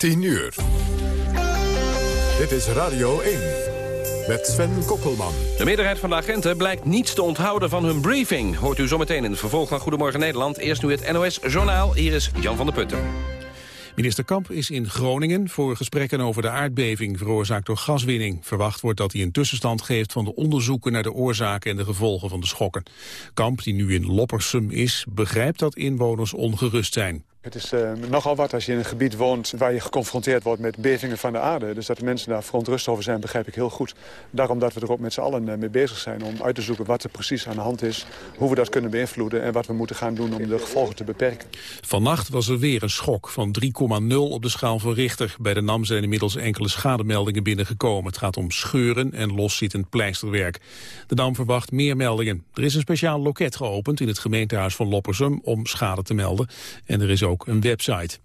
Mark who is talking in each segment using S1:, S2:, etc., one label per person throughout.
S1: 10 uur. Dit is Radio 1 met Sven Kokkelman.
S2: De meerderheid van de agenten blijkt niets te onthouden van hun briefing. Hoort u zometeen in het vervolg van Goedemorgen Nederland. Eerst nu het NOS Journaal. Hier is Jan van der Putten.
S3: Minister Kamp is in Groningen voor gesprekken over de aardbeving veroorzaakt door gaswinning. Verwacht wordt dat hij een tussenstand geeft van de onderzoeken naar de oorzaken en de gevolgen van de schokken. Kamp, die nu in Loppersum is, begrijpt dat inwoners ongerust zijn.
S4: Het is uh, nogal wat als je in een gebied woont waar je geconfronteerd wordt met bevingen van de aarde. Dus dat de mensen daar verontrust over zijn, begrijp ik heel goed. Daarom dat we er ook met z'n allen uh, mee bezig zijn om uit te zoeken wat er precies aan de hand is. Hoe we dat kunnen beïnvloeden en wat we moeten gaan doen om de gevolgen te beperken.
S3: Vannacht was er weer een schok van 3,0 op de schaal van Richter. Bij de NAM zijn inmiddels enkele schademeldingen binnengekomen. Het gaat om scheuren en loszittend pleisterwerk. De NAM verwacht meer meldingen. Er is een speciaal loket geopend in het gemeentehuis van Loppersum om schade te melden. En er is ook ook een website.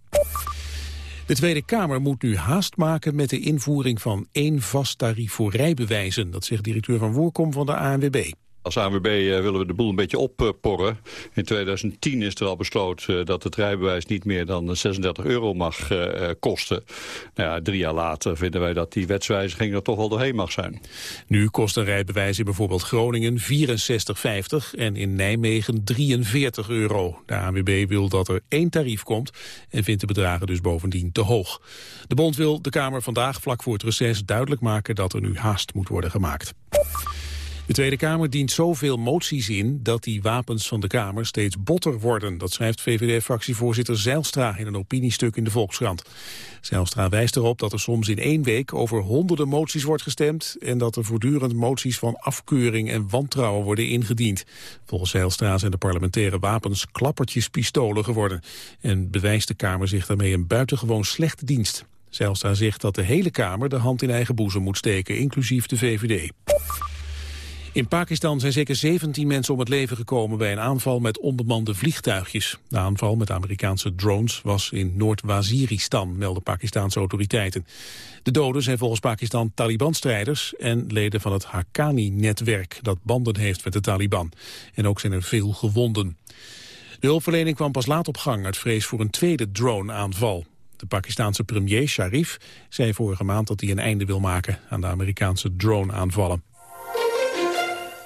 S3: De Tweede Kamer moet nu haast maken met de invoering van één vast tarief voor rijbewijzen. Dat zegt directeur van Woerkom van de ANWB.
S5: Als ANWB uh, willen we de boel een beetje opporren. In 2010 is er al besloten uh, dat het rijbewijs niet meer dan 36 euro mag kosten. Nou drie jaar later vinden wij dat die wetswijziging er toch wel doorheen mag zijn.
S3: Nu kost een rijbewijs in bijvoorbeeld Groningen 64,50 en in Nijmegen 43 euro. De ANWB wil dat er één tarief komt en vindt de bedragen dus bovendien te hoog. De bond wil de Kamer vandaag vlak voor het reces duidelijk maken dat er nu haast moet worden gemaakt. De Tweede Kamer dient zoveel moties in dat die wapens van de Kamer steeds botter worden. Dat schrijft VVD-fractievoorzitter Zeilstra in een opiniestuk in de Volkskrant. Zeilstra wijst erop dat er soms in één week over honderden moties wordt gestemd... en dat er voortdurend moties van afkeuring en wantrouwen worden ingediend. Volgens Zeilstra zijn de parlementaire wapens klappertjespistolen geworden... en bewijst de Kamer zich daarmee een buitengewoon slechte dienst. Zeilstra zegt dat de hele Kamer de hand in eigen boezem moet steken, inclusief de VVD. In Pakistan zijn zeker 17 mensen om het leven gekomen bij een aanval met onbemande vliegtuigjes. De aanval met Amerikaanse drones was in Noord-Waziristan, melden Pakistanse autoriteiten. De doden zijn volgens Pakistan Taliban-strijders en leden van het Haqqani-netwerk dat banden heeft met de Taliban. En ook zijn er veel gewonden. De hulpverlening kwam pas laat op gang uit vrees voor een tweede drone-aanval. De Pakistanse premier Sharif zei vorige maand dat hij een einde wil maken aan de Amerikaanse drone-aanvallen.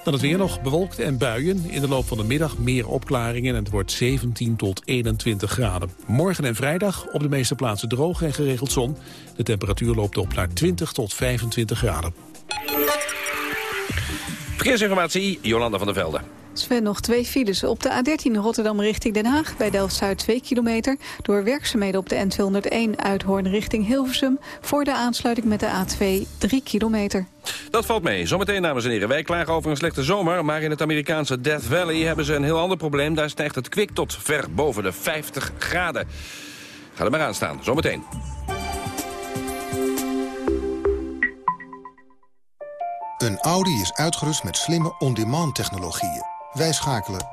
S3: Dan het weer nog bewolkt en buien. In de loop van de middag meer opklaringen en het wordt 17 tot 21 graden. Morgen en vrijdag op de meeste plaatsen droog en geregeld zon. De temperatuur loopt op naar 20 tot 25 graden.
S2: Verkeersinformatie, Jolanda van der Velde.
S6: Sven, nog twee files. Op de A13 Rotterdam richting Den Haag bij Delft-Zuid 2 kilometer. Door werkzaamheden op de N201 Uithoorn richting Hilversum. Voor de aansluiting met de A2 3 kilometer.
S2: Dat valt mee. Zometeen, dames en heren. Wij klagen over een slechte zomer, maar in het Amerikaanse Death Valley hebben ze een heel ander probleem. Daar stijgt het kwik tot ver boven de 50 graden. Ga er maar aan staan. Zometeen.
S7: Een Audi is uitgerust met slimme on-demand technologieën. Wij schakelen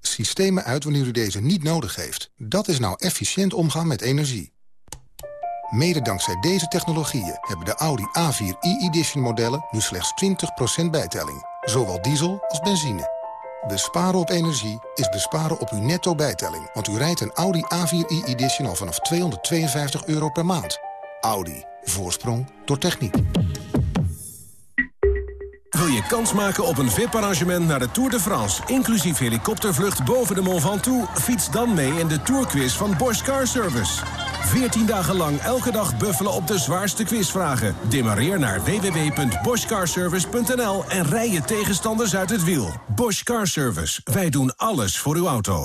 S7: systemen uit wanneer u deze niet nodig heeft. Dat is nou efficiënt omgaan met energie. Mede dankzij deze technologieën hebben de Audi A4 e-edition modellen nu slechts 20% bijtelling. Zowel diesel als benzine. Besparen op energie is besparen op uw netto bijtelling. Want u rijdt een Audi A4 e-edition al vanaf 252 euro per maand. Audi. Voorsprong door techniek.
S8: Wil je kans maken op een VIP-arrangement naar de Tour de France... inclusief helikoptervlucht boven de Mont Ventoux? Fiets dan mee in de Tourquiz van Bosch Car Service. 14 dagen lang elke dag buffelen op de zwaarste quizvragen. Demareer naar www.boschcarservice.nl en rij je tegenstanders uit het wiel. Bosch Car Service. Wij doen alles voor uw auto.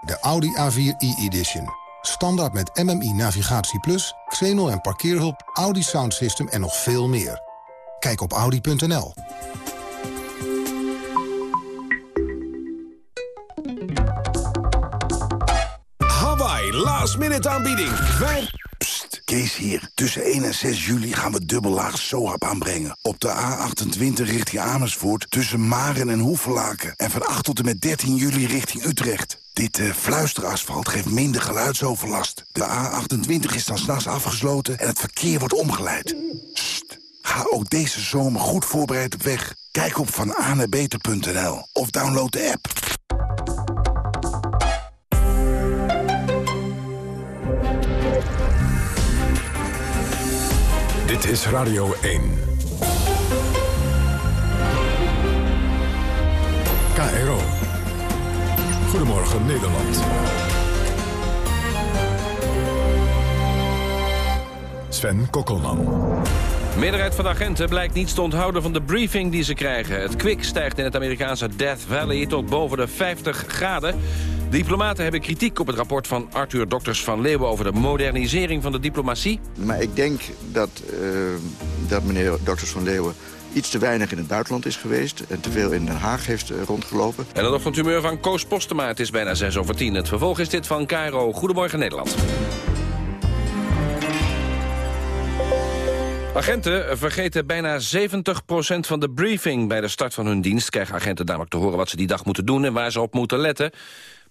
S7: De Audi A4 e-edition. Standaard met MMI Navigatie Plus, Xenol en parkeerhulp, Audi Sound System en nog veel meer. Kijk op Audi.nl.
S8: Hawaii, last minute aanbieding. Wij...
S9: Psst, Kees hier. Tussen 1 en 6 juli gaan we dubbellaag SOAP aanbrengen. Op de A28 richting Amersfoort tussen Maren en Hoevelaken. En van 8 tot en met 13 juli richting Utrecht. Dit uh, fluisterasfalt geeft minder geluidsoverlast. De A28 is dan s'nachts afgesloten en het verkeer wordt omgeleid. Psst. Ga ook deze zomer goed voorbereid op weg. Kijk op vananebeter.nl of download de app.
S1: Dit is Radio 1. KRO. Goedemorgen Nederland. Sven Kokkelman.
S2: Meerderheid van de agenten blijkt niets te onthouden van de briefing die ze krijgen. Het kwik stijgt in het Amerikaanse Death Valley tot boven de 50 graden. Diplomaten hebben kritiek op het rapport van Arthur Dokters van Leeuwen... over de modernisering van de diplomatie.
S10: Maar ik denk dat, uh, dat meneer Dokters van Leeuwen iets te weinig in het buitenland is geweest... en te veel in Den Haag heeft uh, rondgelopen.
S2: En het ochtendhumeur van Koos Postema. Het is bijna 6 over 10. Het vervolg is dit van Cairo. Goedemorgen Nederland. Agenten vergeten bijna 70% van de briefing bij de start van hun dienst. Krijgen agenten namelijk te horen wat ze die dag moeten doen en waar ze op moeten letten.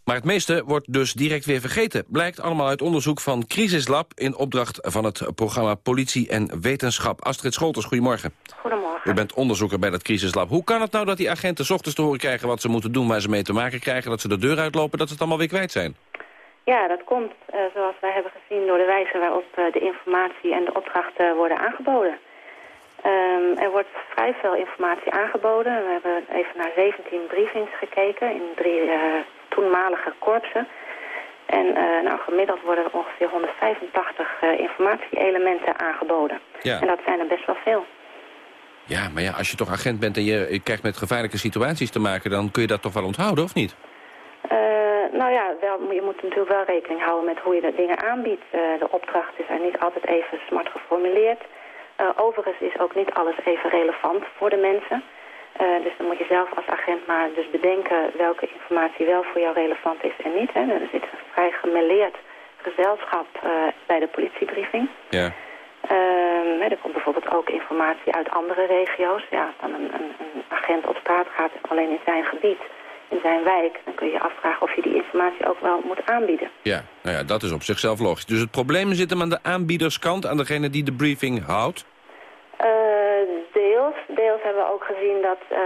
S2: Maar het meeste wordt dus direct weer vergeten. Blijkt allemaal uit onderzoek van Crisislab... in opdracht van het programma Politie en Wetenschap. Astrid Scholters, goedemorgen.
S11: Goedemorgen.
S2: U bent onderzoeker bij dat Crisislab. Hoe kan het nou dat die agenten s ochtends te horen krijgen... wat ze moeten doen, waar ze mee te maken krijgen... dat ze de deur uitlopen, dat ze het allemaal weer kwijt zijn?
S11: Ja, dat komt, uh, zoals wij hebben gezien, door de wijze waarop uh, de informatie en de opdrachten worden aangeboden. Um, er wordt vrij veel informatie aangeboden. We hebben even naar 17 briefings gekeken in drie uh, toenmalige korpsen. En nou, gemiddeld worden er ongeveer 185 informatie-elementen aangeboden.
S2: Ja.
S11: En dat zijn er best wel veel.
S2: Ja, maar ja, als je toch agent bent en je, je krijgt met gevaarlijke situaties te maken... dan kun je dat toch wel onthouden, of niet?
S11: Nou ja, wel, je moet natuurlijk wel rekening houden met hoe je de dingen aanbiedt. Uh, de opdrachten zijn niet altijd even smart geformuleerd. Uh, overigens is ook niet alles even relevant voor de mensen. Uh, dus dan moet je zelf als agent maar dus bedenken welke informatie wel voor jou relevant is en niet. Hè. Er zit een vrij gemeleerd gezelschap bij de politiebriefing.
S2: Ja.
S11: Ehm, er komt bijvoorbeeld ook informatie uit andere regio's. Ja, dan een, een, een agent op straat gaat alleen in zijn gebied in zijn wijk... dan kun je je afvragen of je die informatie ook wel moet aanbieden.
S2: Ja, nou ja, dat is op zichzelf logisch. Dus het probleem zit hem aan de aanbiederskant, aan degene die de briefing houdt?
S11: Uh, deels. Deels hebben we ook gezien dat... Uh,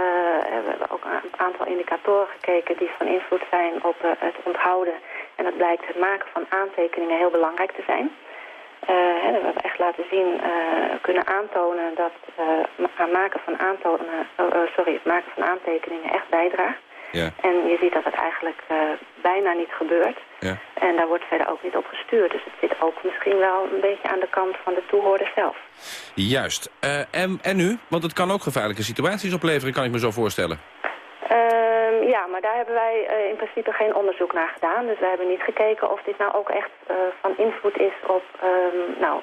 S11: we hebben ook een aantal indicatoren gekeken die van invloed zijn op uh, het onthouden. En dat blijkt het maken van aantekeningen heel belangrijk te zijn. Hè, we hebben echt laten zien, kunnen aantonen dat het maken van aantonen, sorry, het maken van aantekeningen echt bijdraagt.
S2: Ja.
S11: En je ziet dat het eigenlijk uh, bijna niet gebeurt.
S2: Ja.
S11: En daar wordt verder ook niet op gestuurd. Dus het zit ook misschien wel een beetje aan de kant van de toehoorder zelf.
S2: Juist. Uh, en, en nu? Want het kan ook gevaarlijke situaties opleveren, kan ik me zo voorstellen.
S11: Uh, ja, maar daar hebben wij uh, in principe geen onderzoek naar gedaan. Dus wij hebben niet gekeken of dit nou ook echt van invloed is op ehm, nou,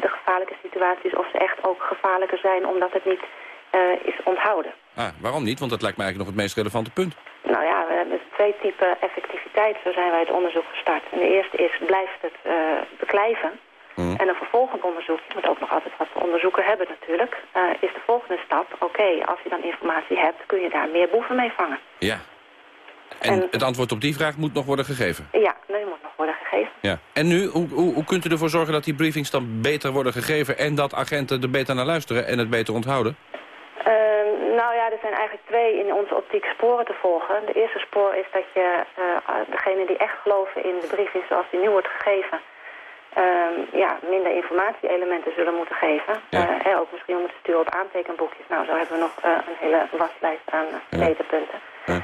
S11: de gevaarlijke situaties. Of ze echt ook gevaarlijker zijn omdat het niet is onthouden.
S2: Ah, waarom niet? Want dat lijkt mij eigenlijk nog het meest relevante punt.
S11: Nou ja, we hebben twee typen effectiviteit. Zo zijn wij het onderzoek gestart. En de eerste is, blijft het uh, beklijven?
S2: Mm.
S11: En een vervolgend onderzoek, je moet ook nog altijd wat onderzoeken hebben natuurlijk... Uh, is de volgende stap, oké, als je dan informatie hebt... kun je daar meer boeven mee vangen.
S2: Ja. En, en, het antwoord op die vraag moet nog worden gegeven?
S11: Ja, die moet nog worden gegeven.
S2: Ja. En nu, hoe, hoe, hoe kunt u ervoor zorgen dat die briefings dan beter worden gegeven... en dat agenten er beter naar luisteren en het beter onthouden?
S11: Ja, er zijn eigenlijk twee in onze optiek sporen te volgen. De eerste spoor is dat je uh, degene die echt geloven in de briefing zoals die nu wordt gegeven... Uh, ja, minder informatie-elementen zullen moeten geven.
S2: Ja.
S11: Uh, ook misschien moeten sturen op aantekenboekjes. Nou, zo hebben we nog een hele waslijst aan meterpunten.
S2: Ja.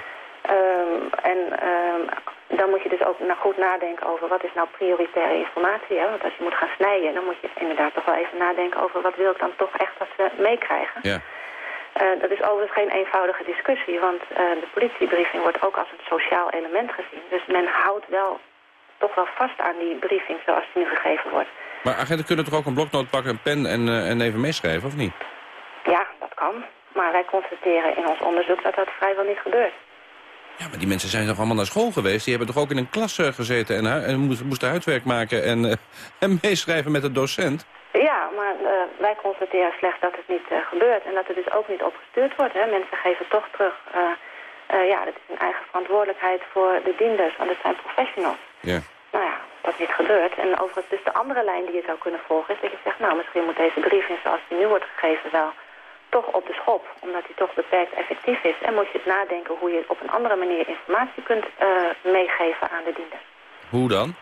S11: Um, en um, dan moet je dus ook nou goed nadenken over wat is nou prioritaire informatie. Hè? Want als je moet gaan snijden, dan moet je inderdaad toch wel even nadenken over wat wil ik dan toch echt dat ze meekrijgen.
S2: Ja.
S11: Uh, dat is overigens geen eenvoudige discussie, want uh, de politiebriefing wordt ook als een sociaal element gezien. Dus men houdt wel toch wel vast aan die briefing zoals die nu gegeven wordt.
S2: Maar agenten kunnen toch ook een bloknoot pakken, een pen en, uh, en even meeschrijven, of niet?
S11: Ja, dat kan. Maar wij constateren in ons onderzoek dat dat vrijwel niet gebeurt.
S2: Ja, maar die mensen zijn toch allemaal naar school geweest? Die hebben toch ook in een klas gezeten en, en moesten huiswerk maken en, en meeschrijven met de docent?
S11: Ja, maar uh, wij constateren slechts dat het niet uh, gebeurt en dat er dus ook niet opgestuurd wordt. Hè. Mensen geven toch terug, uh, ja, dat is een eigen verantwoordelijkheid voor de dienders, want het zijn professionals.
S2: Ja.
S11: Nou ja, dat niet gebeurt. En overigens dus de andere lijn die je zou kunnen volgen is dat je zegt, nou misschien moet deze briefing zoals die nu wordt gegeven wel toch op de schop, omdat die toch beperkt effectief is. En moet je het nadenken hoe je op een andere manier informatie kunt meegeven aan de dienders.
S2: Hoe dan?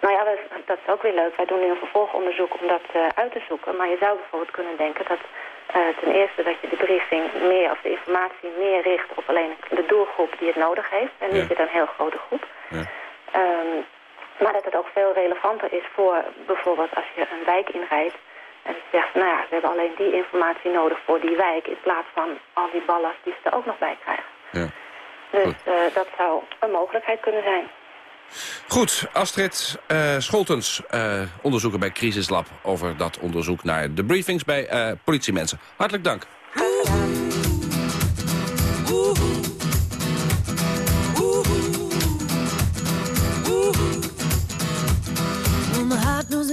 S11: Nou ja, dat is ook weer leuk. Wij doen nu een vervolgonderzoek om dat uh, uit te zoeken. Maar je zou bijvoorbeeld kunnen denken dat uh, ten eerste dat je de briefing meer of de informatie meer richt op alleen de doelgroep die het nodig heeft. En niet ja. een heel grote groep. Ja. Um, maar dat het ook veel relevanter is voor bijvoorbeeld als je een wijk inrijdt. En zegt, nou ja, we hebben alleen die informatie nodig voor die wijk... in plaats van al die ballast die ze er ook nog bij krijgen. Ja. Dus uh, dat zou een mogelijkheid kunnen zijn.
S12: Goed, Astrid uh, Scholtens, uh, onderzoeker bij Crisislab... over dat onderzoek naar de briefings bij uh, politiemensen. Hartelijk dank.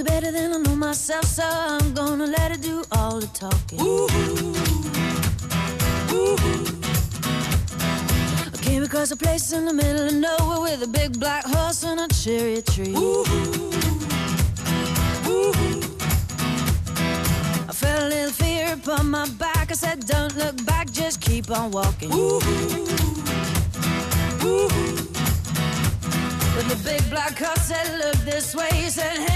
S12: Better myself, so I'm let it do all the talking. Across a place in the middle of nowhere with a big black horse and a cherry tree. Ooh. Ooh. I felt a little fear upon my back. I said, Don't look back, just keep on walking. Ooh. Ooh. But the big black horse said, Look this way. He said, Hey,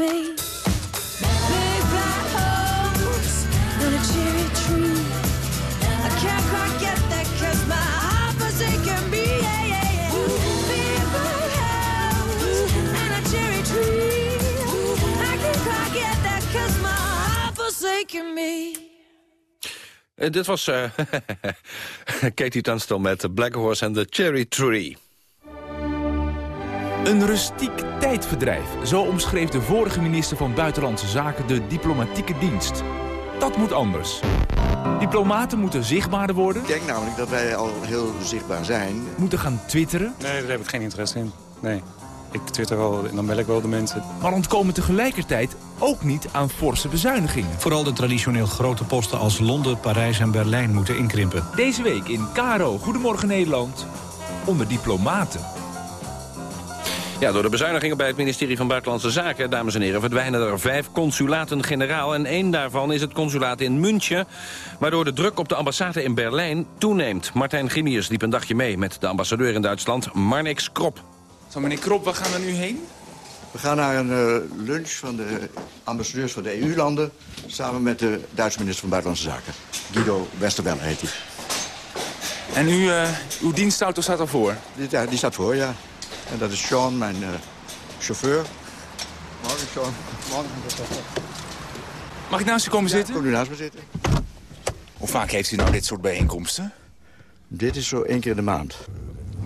S12: Me. me. Uh, dit was uh, Katie Tunstall met Black Horse en the Cherry Tree.
S13: Een rustiek tijdverdrijf, zo omschreef de vorige minister van Buitenlandse Zaken de diplomatieke dienst. Dat moet anders. Diplomaten moeten zichtbaarder worden.
S10: Ik denk namelijk dat wij al heel zichtbaar zijn.
S13: Moeten gaan twitteren.
S14: Nee, daar heb ik geen interesse in. Nee. Ik twitter wel en dan bel ik wel de mensen.
S13: Maar ontkomen tegelijkertijd ook niet aan forse bezuinigingen.
S15: Vooral de traditioneel grote posten als Londen, Parijs en Berlijn moeten inkrimpen.
S13: Deze week in Caro, Goedemorgen Nederland, onder diplomaten.
S12: Ja, door de bezuinigingen bij het ministerie van Buitenlandse Zaken... dames en heren, verdwijnen er vijf consulaten-generaal... en één daarvan is het consulaat in München... waardoor de druk op de ambassade in Berlijn toeneemt. Martijn Gimius liep een dagje mee met de ambassadeur in Duitsland, Marnix Krop.
S16: Zo, meneer Krop, waar gaan we nu heen?
S10: We gaan naar een uh, lunch van de ambassadeurs van de EU-landen... samen met de Duitse minister van Buitenlandse Zaken. Guido Westerwelle heet hij.
S16: En u, uh, uw dienstauto staat al voor?
S10: Die, ja, die staat voor, ja. En dat is Sean, mijn uh, chauffeur. Morgen, Sean. Morgen.
S16: Mag ik naast u komen zitten?
S10: Kom u naast me zitten.
S16: Hoe vaak heeft u nou dit soort bijeenkomsten?
S10: Dit is zo één keer in de maand.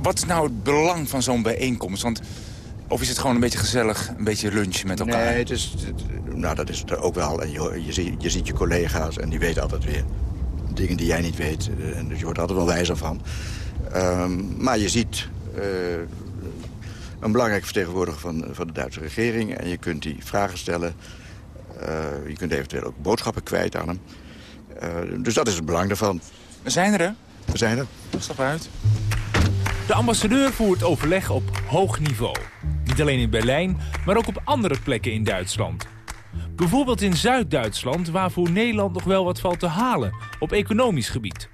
S16: Wat is nou het belang van zo'n bijeenkomst? Want, of is het gewoon een beetje gezellig, een beetje lunch met elkaar?
S10: Nee, het is, nou, dat is het ook wel. En je, je, ziet, je ziet je collega's en die weten altijd weer dingen die jij niet weet. En dus je wordt er altijd wel wijzer van. Um, maar je ziet een belangrijke vertegenwoordiger van, van de Duitse regering. En je kunt die vragen stellen. je kunt eventueel ook boodschappen kwijt aan hem. dus dat is het belang daarvan.
S13: We zijn er, hè?
S10: We zijn er.
S13: Stap uit.
S17: De ambassadeur voert overleg op hoog niveau. Niet alleen in Berlijn, maar ook op andere plekken in Duitsland. Bijvoorbeeld in Zuid-Duitsland, waarvoor Nederland nog wel wat valt te halen op economisch gebied.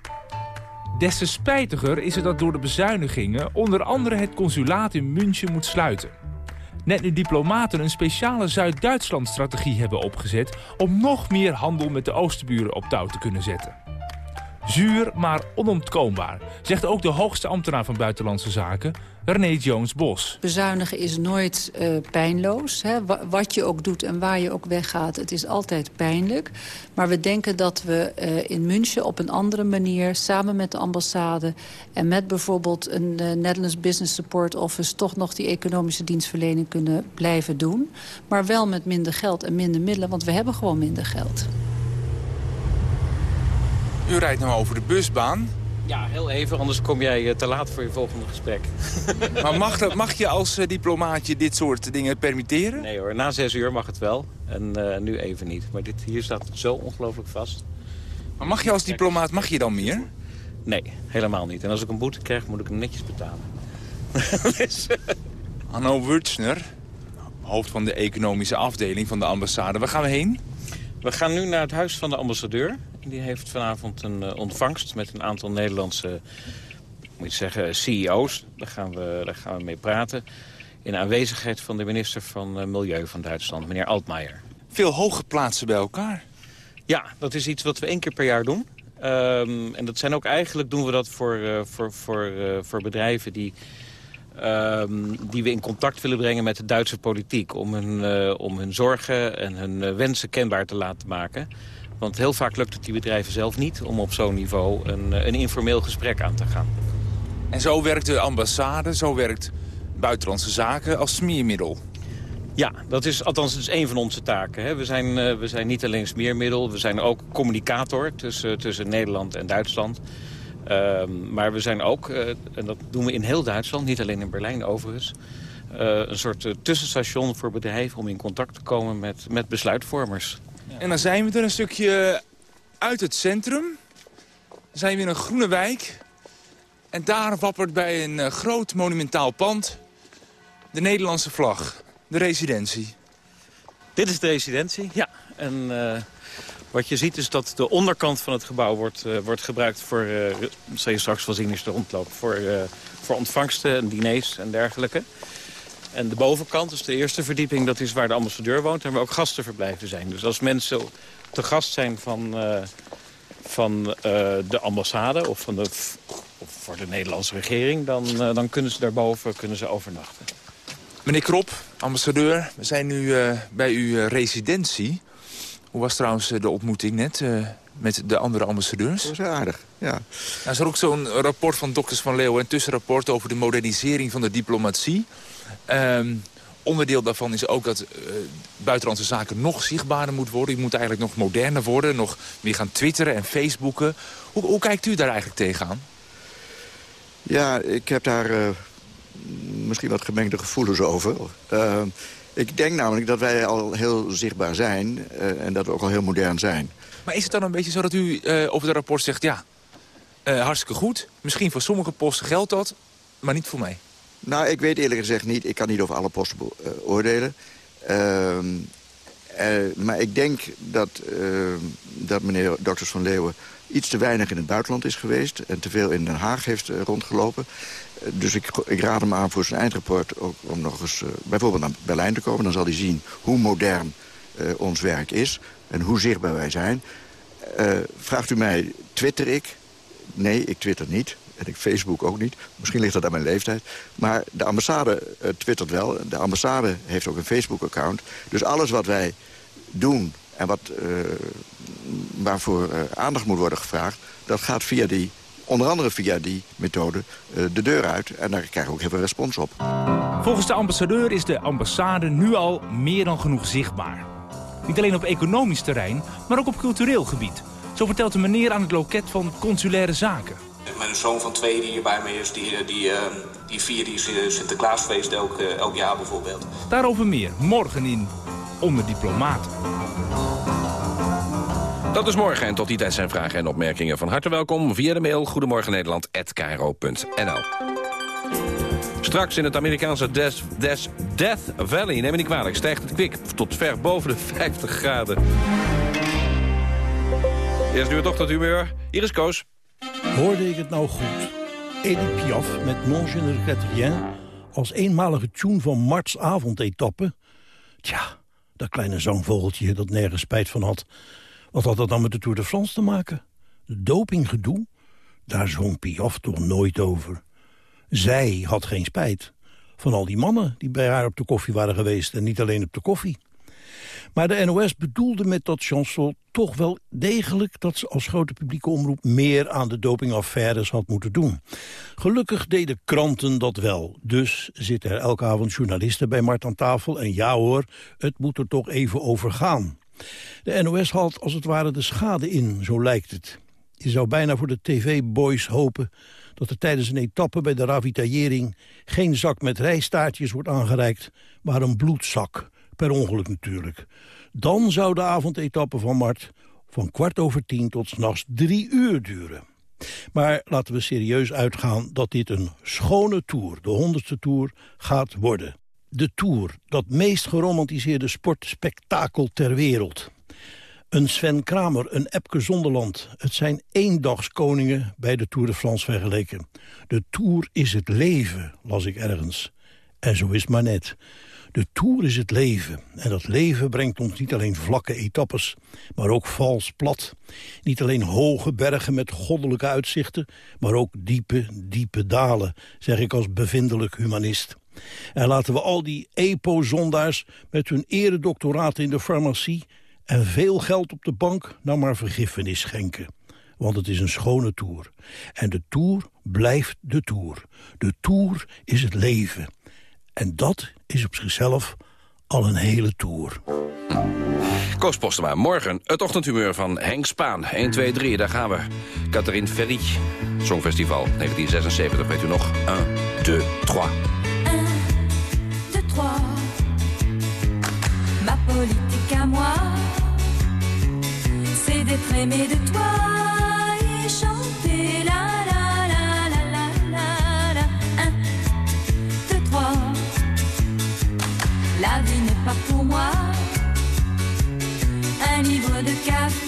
S17: Des te spijtiger is het dat door de bezuinigingen onder andere het consulaat in München moet sluiten. Net nu diplomaten een speciale Zuid-Duitsland-strategie hebben opgezet... om nog meer handel met de oosterburen op touw te kunnen zetten. Zuur, maar onontkoombaar, zegt ook de hoogste ambtenaar van Buitenlandse Zaken, René Jones-Bos.
S18: Bezuinigen is nooit uh, pijnloos. Hè. Wat je ook doet en waar je ook weggaat, het is altijd pijnlijk. Maar we denken dat we uh, in München op een andere manier... samen met de ambassade en met bijvoorbeeld een uh, Netherlands Business Support Office... toch nog die economische dienstverlening kunnen blijven doen. Maar wel met minder geld en minder middelen, want we hebben gewoon minder geld.
S13: U rijdt nou over de busbaan.
S19: Ja, heel even, anders kom jij eh, te laat voor je volgende gesprek.
S13: maar mag, dat, mag je als uh, diplomaatje dit soort dingen permitteren?
S19: Nee hoor, na zes uur mag het wel. En uh, nu even niet. Maar dit, hier staat het zo ongelooflijk vast.
S13: Maar mag je als diplomaat, mag je dan meer?
S19: Nee, helemaal niet. En als ik een boete krijg, moet ik hem netjes betalen.
S13: dus, Wurtsner, hoofd van de economische afdeling van de ambassade. Waar gaan we heen?
S19: We gaan nu naar het huis van de ambassadeur. Die heeft vanavond een uh, ontvangst met een aantal Nederlandse moet je zeggen, CEO's. Daar gaan, we, daar gaan we mee praten. In aanwezigheid van de minister van uh, Milieu van Duitsland, meneer Altmaier.
S13: Veel hoge plaatsen bij elkaar.
S19: Ja, dat is iets wat we één keer per jaar doen. Um, en dat zijn ook eigenlijk doen we dat voor, uh, voor, voor, voor bedrijven die Um, die we in contact willen brengen met de Duitse politiek... om hun, uh, om hun zorgen en hun wensen kenbaar te laten maken. Want heel vaak lukt het die bedrijven zelf niet... om op zo'n niveau een, een informeel gesprek aan te gaan.
S13: En zo werkt de ambassade, zo werkt Buitenlandse Zaken als smeermiddel?
S19: Ja, dat is althans dat is een van onze taken. Hè. We, zijn, uh, we zijn niet alleen smeermiddel, we zijn ook communicator tussen, tussen Nederland en Duitsland... Uh, maar we zijn ook, uh, en dat doen we in heel Duitsland, niet alleen in Berlijn overigens... Een soort tussenstation voor bedrijven om in contact te komen met, met besluitvormers.
S13: En dan zijn we er een stukje uit het centrum. Dan zijn we in een groene wijk. En daar wappert bij een groot monumentaal pand de Nederlandse vlag. De residentie.
S19: Dit is de residentie, ja. En wat je ziet is dat de onderkant van het gebouw wordt, uh, wordt gebruikt voor... Uh, zal je straks wel zien als je er rondloopt. Voor, voor ontvangsten en diners en dergelijke. En de bovenkant, dus de eerste verdieping, dat is waar de ambassadeur woont... en waar ook gastenverblijven zijn. Dus als mensen te gast zijn van, van de ambassade... of, van de, of voor de Nederlandse regering... dan, dan kunnen ze daarboven kunnen ze overnachten.
S13: Meneer Krop, ambassadeur, we zijn nu bij uw residentie... Hoe was trouwens de ontmoeting net uh, met de andere ambassadeurs?
S10: Dat was aardig, ja. Nou,
S13: is er ook zo'n rapport van Dokters van Leeuwen... een tussenrapport over de modernisering van de diplomatie. Um, onderdeel daarvan is ook dat uh, buitenlandse zaken nog zichtbaarder moet worden. Je moet eigenlijk nog moderner worden, nog meer gaan twitteren en facebooken. Hoe, hoe kijkt u daar eigenlijk tegenaan?
S10: Ja, ik heb daar uh, misschien wat gemengde gevoelens over. Uh, ik denk namelijk dat wij al heel zichtbaar zijn uh, en dat we ook al heel modern zijn.
S13: Maar is het dan een beetje zo dat u over het rapport zegt... ja, hartstikke goed, misschien voor sommige posten geldt dat, maar niet voor mij?
S10: Nou, ik weet eerlijk gezegd niet. Ik kan niet over alle posten oordelen. Ehm, maar ik denk dat, ehm, dat meneer Dokters van Leeuwen iets te weinig in het buitenland is geweest... en te veel in Den Haag heeft rondgelopen dus ik, ik, raad hem aan voor zijn eindrapport ook om nog eens bijvoorbeeld naar Berlijn te komen. Dan zal hij zien hoe modern ons werk is en hoe zichtbaar wij zijn. Vraagt u mij, twitter ik? Nee, ik twitter niet. En ik Facebook ook niet. Misschien ligt dat aan mijn leeftijd. Maar de ambassade twittert wel. De ambassade heeft ook een Facebook-account. Dus alles wat wij doen en wat, waarvoor aandacht moet worden gevraagd... dat gaat via die onder andere via die methode uh, de deur uit. En daar krijgen we ook heel veel respons op.
S17: Volgens de ambassadeur is de ambassade nu al meer dan genoeg zichtbaar. Niet alleen op economisch terrein, maar ook op cultureel gebied. Zo vertelt de meneer aan het loket van consulaire zaken.
S15: Mijn zoon van twee die hier bij me is, die, die, ehm, die viert die Sinterklaasfeest elk, elk jaar bijvoorbeeld.
S20: Daarover meer morgen in Onder Diplomaten.
S2: Dat is morgen en tot die tijd zijn vragen en opmerkingen van harte welkom via de mail Goedemorgen Nederland@kro.nl. Straks in het Amerikaanse Death, Death, Death Valley, neem me niet kwalijk, stijgt het kwik tot ver boven de 50 graden. Eerst nu het ochtendhumeur. Hier is Koos.
S21: Hoorde ik het nou goed? Edith Piaf met Non rien... als eenmalige tune van Marts avondetappe. Tja, dat kleine zangvogeltje dat nergens spijt van had. Wat had dat dan met de Tour de France te maken? De dopinggedoe? Daar zong Piaf toch nooit over. Zij had geen spijt van al die mannen die bij haar op de koffie waren geweest... en niet alleen op de koffie. Maar de NOS bedoelde met dat chanson toch wel degelijk... dat ze als grote publieke omroep meer aan de dopingaffaires had moeten doen. Gelukkig deden kranten dat wel. Dus zitten er elke avond journalisten bij Mart aan tafel. En ja hoor, het moet er toch even over gaan. De NOS haalt als het ware de schade in, zo lijkt het. Je zou bijna voor de tv-boys hopen dat er tijdens een etappe bij de ravitaillering... geen zak met rijstaartjes wordt aangereikt, maar een bloedzak. Per ongeluk natuurlijk. Dan zou de avondetappe van Mart van kwart over tien tot s'nachts drie uur duren. Maar laten we serieus uitgaan dat dit een schone tour, de honderdste tour, gaat worden. De Tour, dat meest geromantiseerde sportspektakel ter wereld. Een Sven Kramer, een Epke Zonderland. Het zijn eendagskoningen bij de Tour de France vergeleken. De Tour is het leven, las ik ergens. En zo is maar net. De Tour is het leven. En dat leven brengt ons niet alleen vlakke etappes, maar ook vals plat. Niet alleen hoge bergen met goddelijke uitzichten, maar ook diepe, diepe dalen, zeg ik als bevindelijk humanist. En laten we al die EPO-zondaars met hun eredoctoraten in de farmacie... en veel geld op de bank nou maar vergiffenis schenken. Want het is een schone tour. En de tour blijft de tour. De tour is het leven. En dat is op zichzelf al een hele tour.
S2: Koos Postema, morgen het ochtendhumeur van Henk Spaan. 1, 2, 3, daar gaan we. Catherine Ferry, Songfestival 1976, weet u nog? 1, 2, 3.
S22: Ma politique à moi, c'est d'être aimé de toi pour moi un livre de Kafka.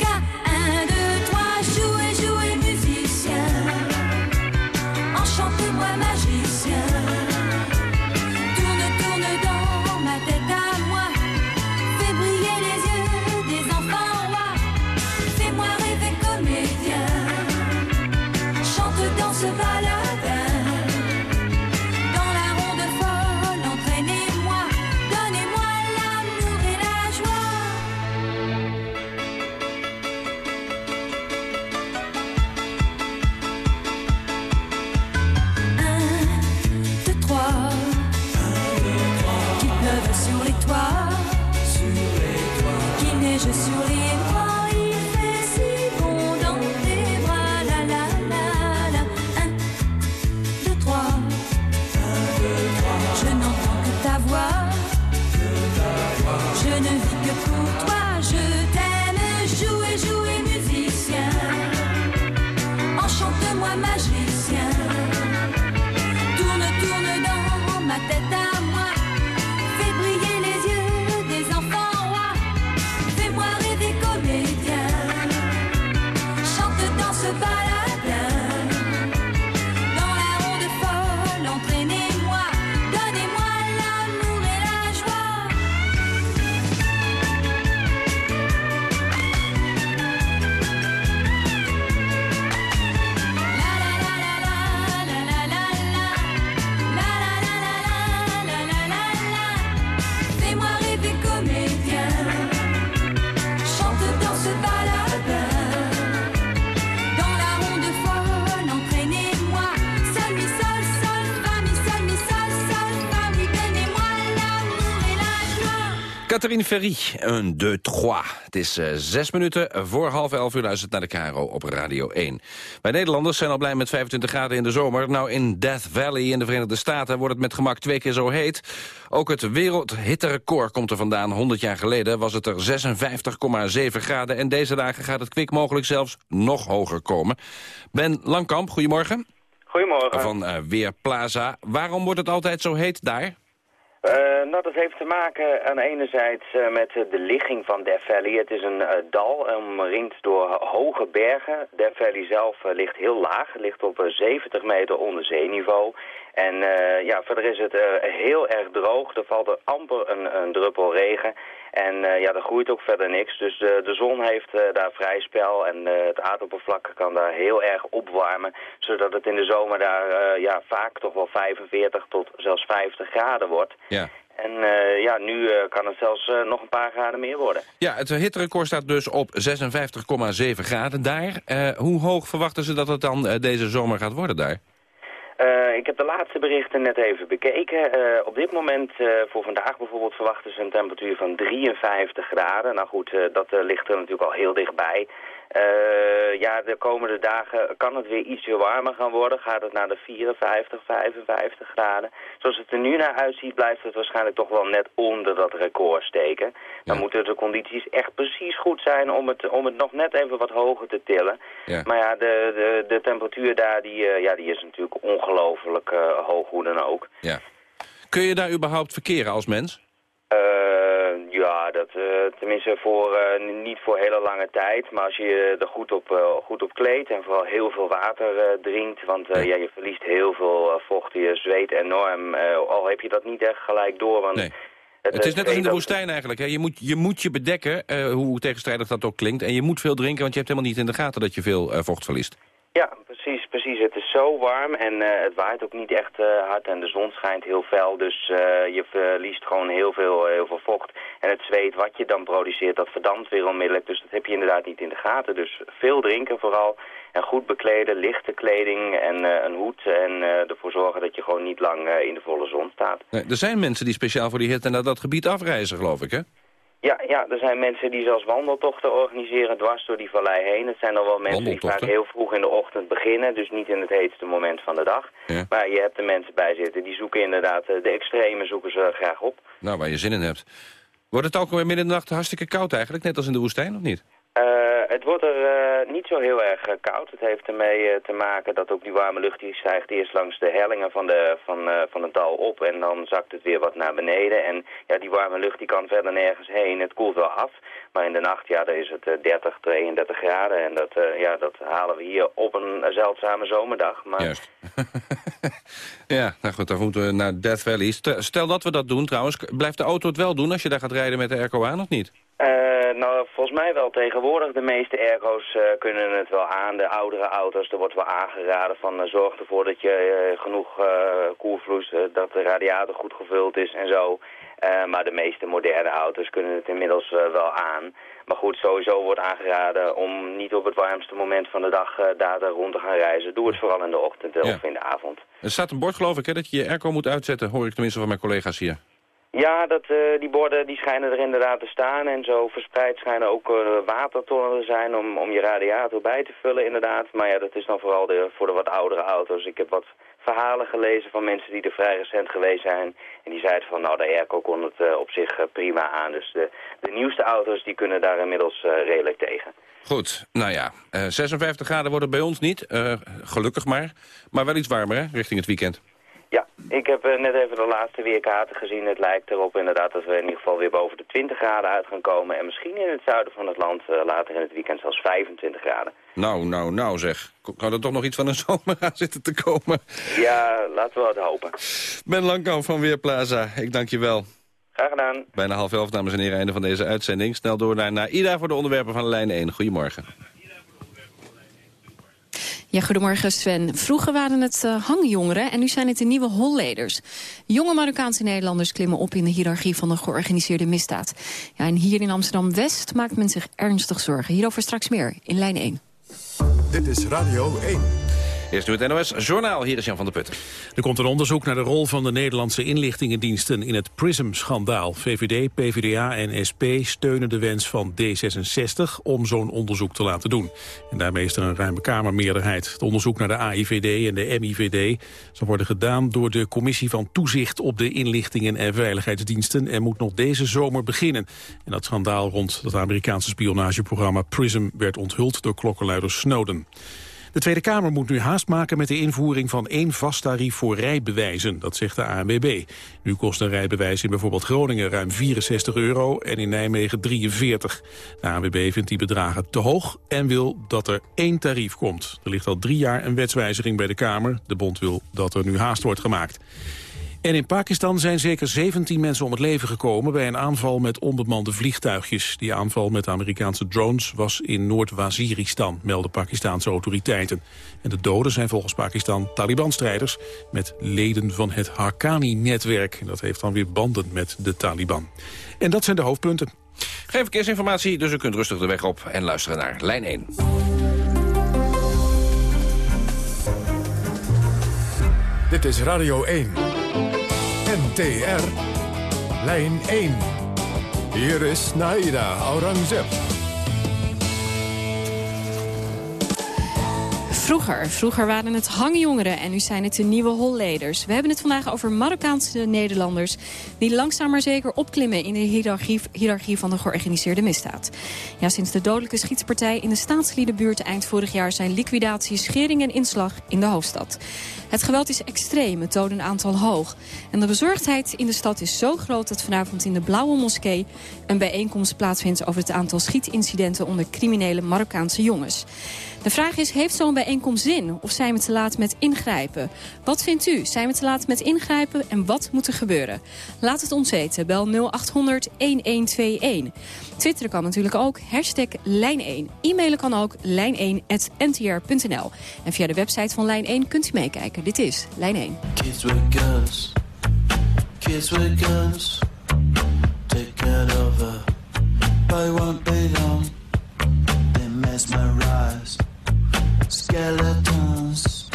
S2: Catherine Ferry, een, deux, trois. Het is eh, zes minuten voor half elf uur luistert naar de Caro op Radio 1. Wij Nederlanders zijn al blij met 25 graden in de zomer. Nou, in Death Valley in de Verenigde Staten wordt het met gemak twee keer zo heet. Ook het wereldhitterecord komt er vandaan. 100 jaar geleden was het er 56,7 graden. En deze dagen gaat het kwik mogelijk zelfs nog hoger komen. Ben Langkamp, goedemorgen.
S23: Goedemorgen.
S2: Van eh, Weerplaza. Waarom wordt het altijd zo heet daar?
S23: Eh, nou, dat heeft te maken aan enerzijds eh, met eh, de ligging van Death Valley. Het is een dal omringd door hoge bergen. Death Valley zelf ligt heel laag, ligt op eh, 70 meter onder zeeniveau. En ja, verder is het heel erg droog. Er valt er amper een, een druppel regen. En eh, ja, er groeit ook verder niks. Dus de, de zon heeft eh, daar vrij spel en eh, het aardoppervlak kan daar heel erg opwarmen. Zodat het in de zomer daar eh, ja, vaak toch wel 45 tot zelfs 50 graden wordt.
S2: Ja.
S23: En eh, ja, nu eh, kan het zelfs eh, nog een paar graden meer worden.
S2: Ja, het hitterecord staat dus op 56,7 graden daar. Eh, hoe hoog verwachten ze dat het dan eh, deze zomer gaat worden daar?
S23: Eh, ik heb de laatste berichten net even bekeken. Eh, op dit moment, eh, voor vandaag bijvoorbeeld, verwachten ze een temperatuur van 53 graden. Nou goed, dat ligt er natuurlijk al heel dichtbij. Eh, ja, de komende dagen kan het weer ietsje warmer gaan worden. Gaat het naar de 54, 55 graden. Zoals het er nu naar uitziet, blijft het waarschijnlijk toch wel net onder dat record steken. Dan moeten de condities echt precies goed zijn om het, om het nog net even wat hoger te tillen.
S2: Ja.
S23: Maar ja, de, de, de temperatuur daar, die, eh, ja, die is natuurlijk ongelooflijk eh, hoog, hoe dan ook.
S2: Ja. Kun je daar überhaupt verkeren als mens?
S23: Eh, ja, dat, eh, tenminste voor, eh, niet voor hele lange tijd. Maar als je je er goed op, eh, goed op kleedt en vooral heel veel water drinkt. Want ja. je verliest heel veel vocht, je zweet enorm. Al heb je dat niet echt gelijk door. Want
S2: Nee.
S23: het,
S2: Het is net als in de woestijn eigenlijk. Hè? Je, moet, je moet je bedekken, hoe tegenstrijdig dat ook klinkt. En je moet veel drinken, want je hebt helemaal niet in de gaten dat je veel vocht verliest.
S23: Ja, precies, precies. Het is zo warm en eh, het waait ook niet echt eh, hard en de zon schijnt heel fel. Dus eh, je verliest gewoon heel veel, heel veel vocht. En het zweet wat je dan produceert, dat verdampt weer onmiddellijk. Dus dat heb je inderdaad niet in de gaten. Dus veel drinken vooral en goed bekleden, lichte kleding en een hoed. En ervoor zorgen dat je gewoon niet lang in de volle zon staat.
S2: Nee, er zijn mensen die speciaal voor die hitte naar dat gebied afreizen, geloof ik, hè?
S23: Ja, ja, er zijn mensen die zelfs wandeltochten organiseren dwars door die vallei heen. Het zijn dan wel mensen die vaak heel vroeg in de ochtend beginnen, dus niet in het heetste moment van de dag.
S2: Ja.
S23: Maar je hebt er mensen bij zitten, die zoeken inderdaad, eh, de extreme zoeken ze graag op.
S2: Nou, waar je zin in hebt. Wordt het ook weer midden in de nacht hartstikke koud eigenlijk, net als in de woestijn, of niet?
S23: Eh, het wordt er eh, niet zo heel erg eh, koud. Het heeft ermee te maken dat ook die warme lucht die stijgt eerst langs de hellingen van, de, van, van het dal op en dan zakt het weer wat naar beneden. En ja, die warme lucht die kan verder nergens heen. Het koelt wel af, maar in de nacht ja, is het eh, 30, 32 graden en dat, ja, dat halen we hier op een zeldzame zomerdag. Maar
S2: Juist. Ja, nou goed, dan moeten we naar Death Valley. St- Stel dat we dat doen trouwens, blijft de auto het wel doen als je daar gaat rijden met de airco aan of niet?
S23: Eh, nou, volgens mij wel tegenwoordig. De meeste airco's eh, kunnen het wel aan. De oudere auto's, er wordt wel aangeraden van eh, zorg ervoor dat je genoeg koelvloes, dat de radiator goed gevuld is en zo. Maar de meeste moderne auto's kunnen het inmiddels wel aan. Maar goed, sowieso wordt aangeraden om niet op het warmste moment van de dag daar rond te gaan reizen. Doe het vooral in de ochtend
S2: Ja.
S23: of in de avond.
S2: Er staat een bord geloof ik hè, dat je je airco moet uitzetten, hoor ik tenminste van mijn collega's hier.
S23: Ja, dat, eh, die borden die schijnen er inderdaad te staan. En zo verspreid schijnen ook eh, watertonnen te zijn om, om je radiator bij te vullen inderdaad. Maar ja, dat is dan vooral de, voor de wat oudere auto's. Ik heb wat verhalen gelezen van mensen die er vrij recent geweest zijn. En die zeiden van, nou, de airco kon het eh, op zich prima aan. Dus de, de nieuwste auto's die kunnen daar inmiddels redelijk tegen.
S2: Goed, nou ja, eh, 56 graden wordt het bij ons niet, gelukkig maar. Maar wel iets warmer hè, richting het weekend.
S23: Ja, ik heb eh, net even de laatste weerkaarten gezien. Het lijkt erop inderdaad dat we in ieder geval weer boven de 20 graden uit gaan komen. En misschien in het zuiden van het land eh, later in het weekend zelfs 25 graden.
S2: Nou, nou, nou zeg. Kan er toch nog iets van een zomer aan zitten te komen?
S23: Ja, laten we het hopen.
S2: Ben Langkamp van Weerplaza, ik dank je wel.
S23: Graag gedaan.
S2: Bijna half elf, dames en heren, einde van deze uitzending. Snel door naar Naida voor de onderwerpen van lijn 1. Goedemorgen.
S24: Ja, goedemorgen Sven. Vroeger waren het eh, hangjongeren en nu zijn het de nieuwe holleders. Jonge Marokkaanse Nederlanders klimmen op in de hiërarchie van de georganiseerde misdaad. Ja, en hier in Amsterdam-West maakt men zich ernstig zorgen. Hierover straks meer in lijn 1.
S1: Dit is Radio 1.
S2: Eerst nu het NOS Journaal. Hier is Jan van der Putten.
S3: Er komt een onderzoek naar de rol van de Nederlandse inlichtingendiensten in het PRISM-schandaal. VVD, PvdA en SP steunen de wens van D66 om zo'n onderzoek te laten doen. En daarmee is er een ruime Kamermeerderheid. Het onderzoek naar de AIVD en de MIVD zal worden gedaan door de Commissie van Toezicht op de Inlichtingen en Veiligheidsdiensten en moet nog deze zomer beginnen. En dat schandaal rond het Amerikaanse spionageprogramma PRISM werd onthuld door klokkenluider Snowden. De Tweede Kamer moet nu haast maken met de invoering van één vast tarief voor rijbewijzen, dat zegt de ANWB. Nu kost een rijbewijs in bijvoorbeeld Groningen ruim 64 euro en in Nijmegen 43. De ANWB vindt die bedragen te hoog en wil dat er één tarief komt. Er ligt al drie jaar een wetswijziging bij de Kamer. De bond wil dat er nu haast wordt gemaakt. En in Pakistan zijn zeker 17 mensen om het leven gekomen... bij een aanval met onbemande vliegtuigjes. Die aanval met Amerikaanse drones was in Noord-Waziristan... melden Pakistanse autoriteiten. En de doden zijn volgens Pakistan Taliban-strijders... met leden van het Haqqani-netwerk. Dat heeft dan weer banden met de Taliban. En dat zijn de hoofdpunten.
S2: Geen verkeersinformatie, dus u kunt rustig de weg op en luisteren naar lijn 1.
S1: Dit is Radio 1. NTR. Lijn 1. Hier is Naida Aurangzeb.
S24: Vroeger, vroeger waren het hangjongeren en nu zijn het de nieuwe holleders. We hebben het vandaag over Marokkaanse Nederlanders... die langzaam maar zeker opklimmen in de hiërarchie, hiërarchie van de georganiseerde misdaad. Ja, sinds de dodelijke schietspartij in de staatsliedenbuurt eind vorig jaar... zijn liquidatie, schering en inslag in de hoofdstad. Het geweld is extreem, het dodenaantal hoog. En de bezorgdheid in de stad is zo groot dat vanavond in de Blauwe Moskee... een bijeenkomst plaatsvindt over het aantal schietincidenten onder criminele Marokkaanse jongens. De vraag is, heeft zo'n bijeenkomst zin? Of zijn we te laat met ingrijpen? Wat vindt u? Zijn we te laat met ingrijpen? En wat moet er gebeuren? Laat het ons weten. Bel 0800 1121. Twitteren kan natuurlijk ook. Hashtag Lijn1. E-mailen kan ook lijn1.ntr.nl. En via de website van Lijn 1 kunt u meekijken. Dit is Lijn 1.
S25: Kids with guns, kids with guns, won't be long. They skeletons.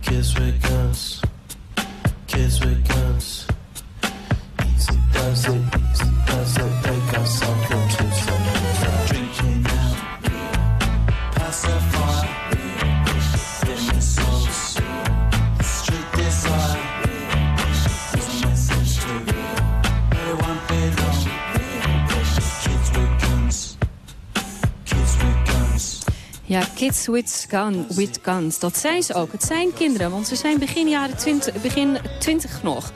S25: Kids with guns, kids with guns.
S24: Ja, kids with, gun, with guns. Dat zijn ze ook. Het zijn kinderen, want ze zijn begin jaren 20, begin 20 nog.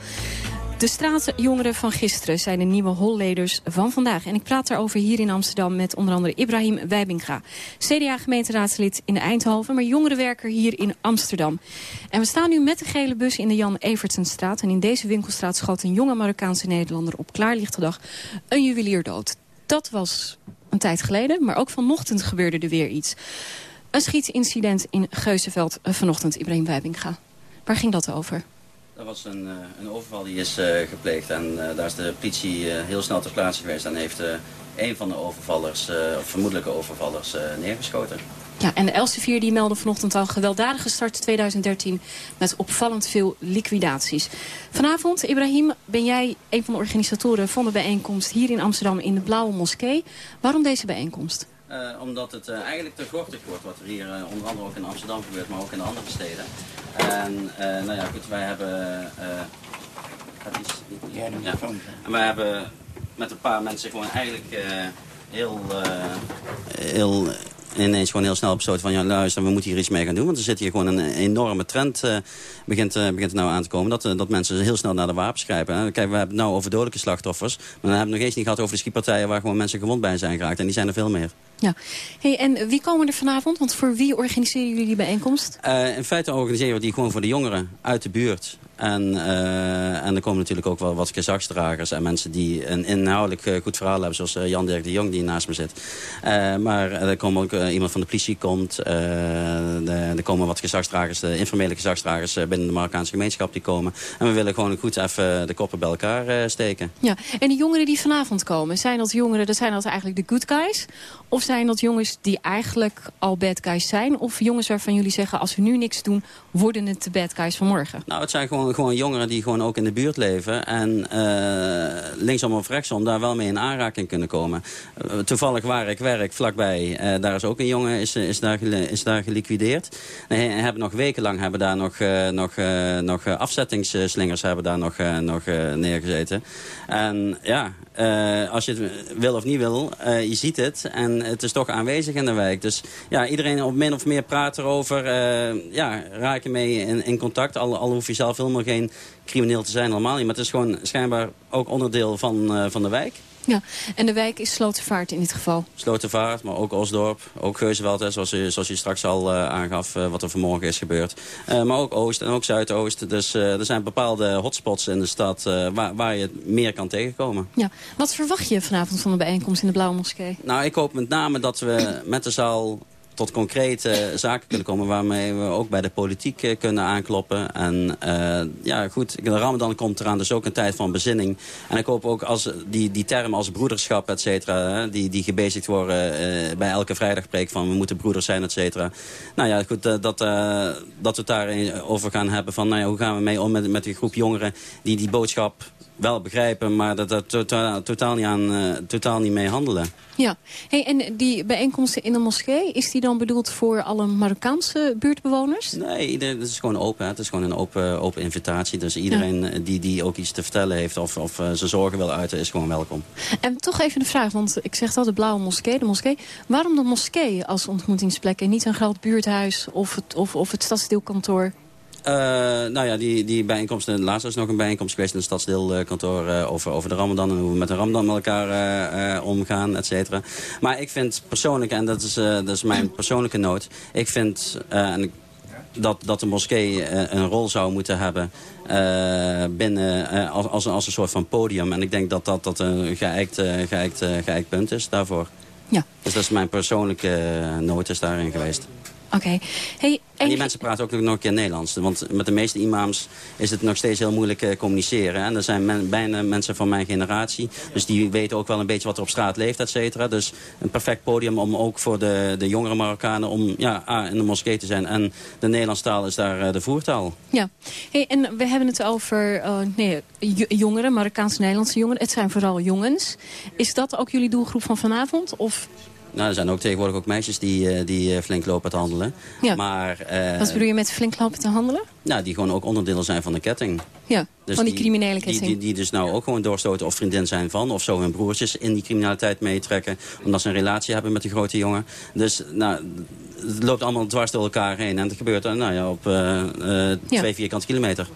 S24: De straatjongeren van gisteren zijn de nieuwe holleders van vandaag. En ik praat daarover hier in Amsterdam met onder andere Ibrahim Wijbinga. CDA-gemeenteraadslid in Eindhoven, maar jongerenwerker hier in Amsterdam. En we staan nu met de gele bus in de Jan Evertsenstraat. En in deze winkelstraat schoot een jonge Marokkaanse Nederlander op klaarlichte dag een juwelier dood. Dat was een tijd geleden, maar ook vanochtend gebeurde er weer iets. Een schietincident in Geuzenveld eh, vanochtend, Ibrahim Wijbinga. Waar ging dat over?
S26: Dat was een, eh, een overval die is eh, gepleegd en daar is de politie heel snel ter plaatse geweest en heeft een van de overvallers, of vermoedelijke overvallers, neergeschoten.
S24: Ja, en de Elsevier die meldde vanochtend al gewelddadige start 2013 met opvallend veel liquidaties. Vanavond, Ibrahim, ben jij een van de organisatoren van de bijeenkomst hier in Amsterdam in de Blauwe Moskee. Waarom deze bijeenkomst?
S26: Eh, omdat het eh, eigenlijk te gortig wordt wat er hier eh, onder andere ook in Amsterdam gebeurt, maar ook in de andere steden. En eh, nou ja, goed, wij hebben... eh, gaat iets, ja, En wij hebben met een paar mensen gewoon eigenlijk eh, heel... eh, heel ineens gewoon heel snel besloten van ja luister, we moeten hier iets mee gaan doen. Want er zit hier gewoon een enorme trend, eh, begint, eh, begint er nou aan te komen, dat, eh, dat mensen heel snel naar de wapens grijpen. Hè. Kijk, we hebben het nou over dodelijke slachtoffers, maar dan hebben we nog eens niet gehad over de schietpartijen waar gewoon mensen gewond bij zijn geraakt. En die zijn er veel meer.
S24: Ja. Hey, en wie komen er vanavond? Want voor wie organiseren jullie die bijeenkomst?
S26: In feite organiseren we die gewoon voor de jongeren uit de buurt. En, eh, en er komen natuurlijk ook wel wat gezagsdragers en mensen die een inhoudelijk eh, goed verhaal hebben, zoals eh, Jan-Dirk de Jong die naast me zit. Maar er komt ook iemand van de politie komt. de- er komen wat gezagsdragers, de informele gezagsdragers binnen de Marokkaanse gemeenschap die komen. En we willen gewoon goed even de koppen bij elkaar steken.
S24: Ja, en die jongeren die vanavond komen, zijn dat jongeren, dat zijn dat eigenlijk de good guys? Of zijn dat jongens die eigenlijk al bad guys zijn? Of jongens waarvan jullie zeggen, als we nu niks doen, worden het de bad guys van morgen?
S26: Nou, het zijn gewoon, gewoon jongeren die gewoon ook in de buurt leven. En eh, linksom of rechtsom daar wel mee in aanraking kunnen komen. Eh, toevallig waar ik werk, vlakbij, eh, daar is ook een jongen is, is, daar, is daar geliquideerd. En hebben nog wekenlang hebben daar nog, nog, nog afzettingsslingers hebben daar nog, nog neergezeten. En ja, als je het wil of niet wil, je ziet het. En het is toch aanwezig in de wijk. Dus ja, iedereen op min of meer praat erover. ja, raak je mee in, in contact. Al, al hoef je zelf helemaal geen crimineel te zijn, helemaal niet. Maar het is gewoon schijnbaar ook onderdeel van, eh, van de wijk.
S24: Ja, en de wijk is Slotervaart in dit geval.
S26: Slotervaart, maar ook Osdorp, ook Geuzenveld, hè, zoals, u, zoals u straks al eh, aangaf, eh, wat er vanmorgen is gebeurd. Maar ook Oost en ook Zuidoost. Dus er zijn bepaalde hotspots in de stad waar, waar je meer kan tegenkomen.
S24: Ja, wat verwacht je vanavond van de bijeenkomst in de Blauwe Moskee?
S26: Nou, ik hoop met name dat we met de zaal tot concrete zaken kunnen komen... waarmee we ook bij de politiek eh, kunnen aankloppen. En eh, ja, goed, de Ramadan komt eraan, dus ook een tijd van bezinning. En ik hoop ook als die, die termen als broederschap, et cetera... die, die gebezigd worden eh, bij elke vrijdagpreek van... we moeten broeders zijn, et cetera. Nou ja, goed, eh, dat, eh, dat we het daarover gaan hebben van... Nou ja, hoe gaan we mee om met, met die groep jongeren die die boodschap wel begrijpen... maar dat er totaal, totaal, niet aan, eh, totaal niet mee handelen.
S24: Ja, hey, en die bijeenkomsten in de moskee, is die dan bedoeld voor alle Marokkaanse buurtbewoners?
S26: Nee, het is gewoon open. hè. Het is gewoon een open, open invitatie. Dus iedereen eh, die, die ook iets te vertellen heeft of, of eh, zijn zorgen wil uiten, is gewoon welkom.
S24: En toch even een vraag, want ik zeg altijd de blauwe moskee, de moskee. Waarom de moskee als ontmoetingsplek en niet een groot buurthuis of het, of, of het stadsdeelkantoor?
S26: Eh, nou ja, die, die bijeenkomst, eh, laatst is nog een bijeenkomst geweest in het stadsdeelkantoor eh, over, over de ramadan en hoe we met de ramadan met elkaar eh, omgaan, et cetera. Maar ik vind persoonlijk, en dat is, dat is mijn persoonlijke noot, ik vind en dat, dat de moskee een rol zou moeten hebben binnen, als, als, een- als een soort van podium. En ik denk dat dat, dat een geëikt, geëikt, geëikt punt is daarvoor.
S24: Ja.
S26: Dus dat is mijn persoonlijke noot is daarin geweest.
S24: Oké. Hey,
S26: En die mensen praten ook nog een keer Nederlands. Want met de meeste imams is het nog steeds heel moeilijk eh, communiceren. En er zijn men- bijna mensen van mijn generatie. Dus die weten ook wel een beetje wat er op straat leeft, et cetera. Dus een perfect podium om ook voor de, de jongere Marokkanen... om ja, A, in de moskee te zijn. En de Nederlandse taal is daar eh, de voertaal.
S24: Ja, hey, en we hebben het over eh, nee, jongeren, Marokkaanse-Nederlandse jongeren. Het zijn vooral jongens. Is dat ook jullie doelgroep van vanavond? Of,
S26: Nou, er zijn ook tegenwoordig ook meisjes die, eh, die eh, flink lopen te handelen.
S24: Ja.
S26: Maar, eh,
S24: wat bedoel je met flink lopen te handelen?
S26: nou, die gewoon ook onderdeel zijn van de ketting.
S24: Ja,
S26: Dus
S24: van die, criminele
S26: Die,
S24: ketting.
S26: die, die dus nou ook gewoon doorstoten of vriendin zijn van... of zo hun broertjes in die criminaliteit meetrekken... omdat ze een relatie hebben met die grote jongen. Dus nou, het loopt allemaal dwars door elkaar heen. En het gebeurt nou ja, op
S24: Ja.
S26: twee vierkante kilometer.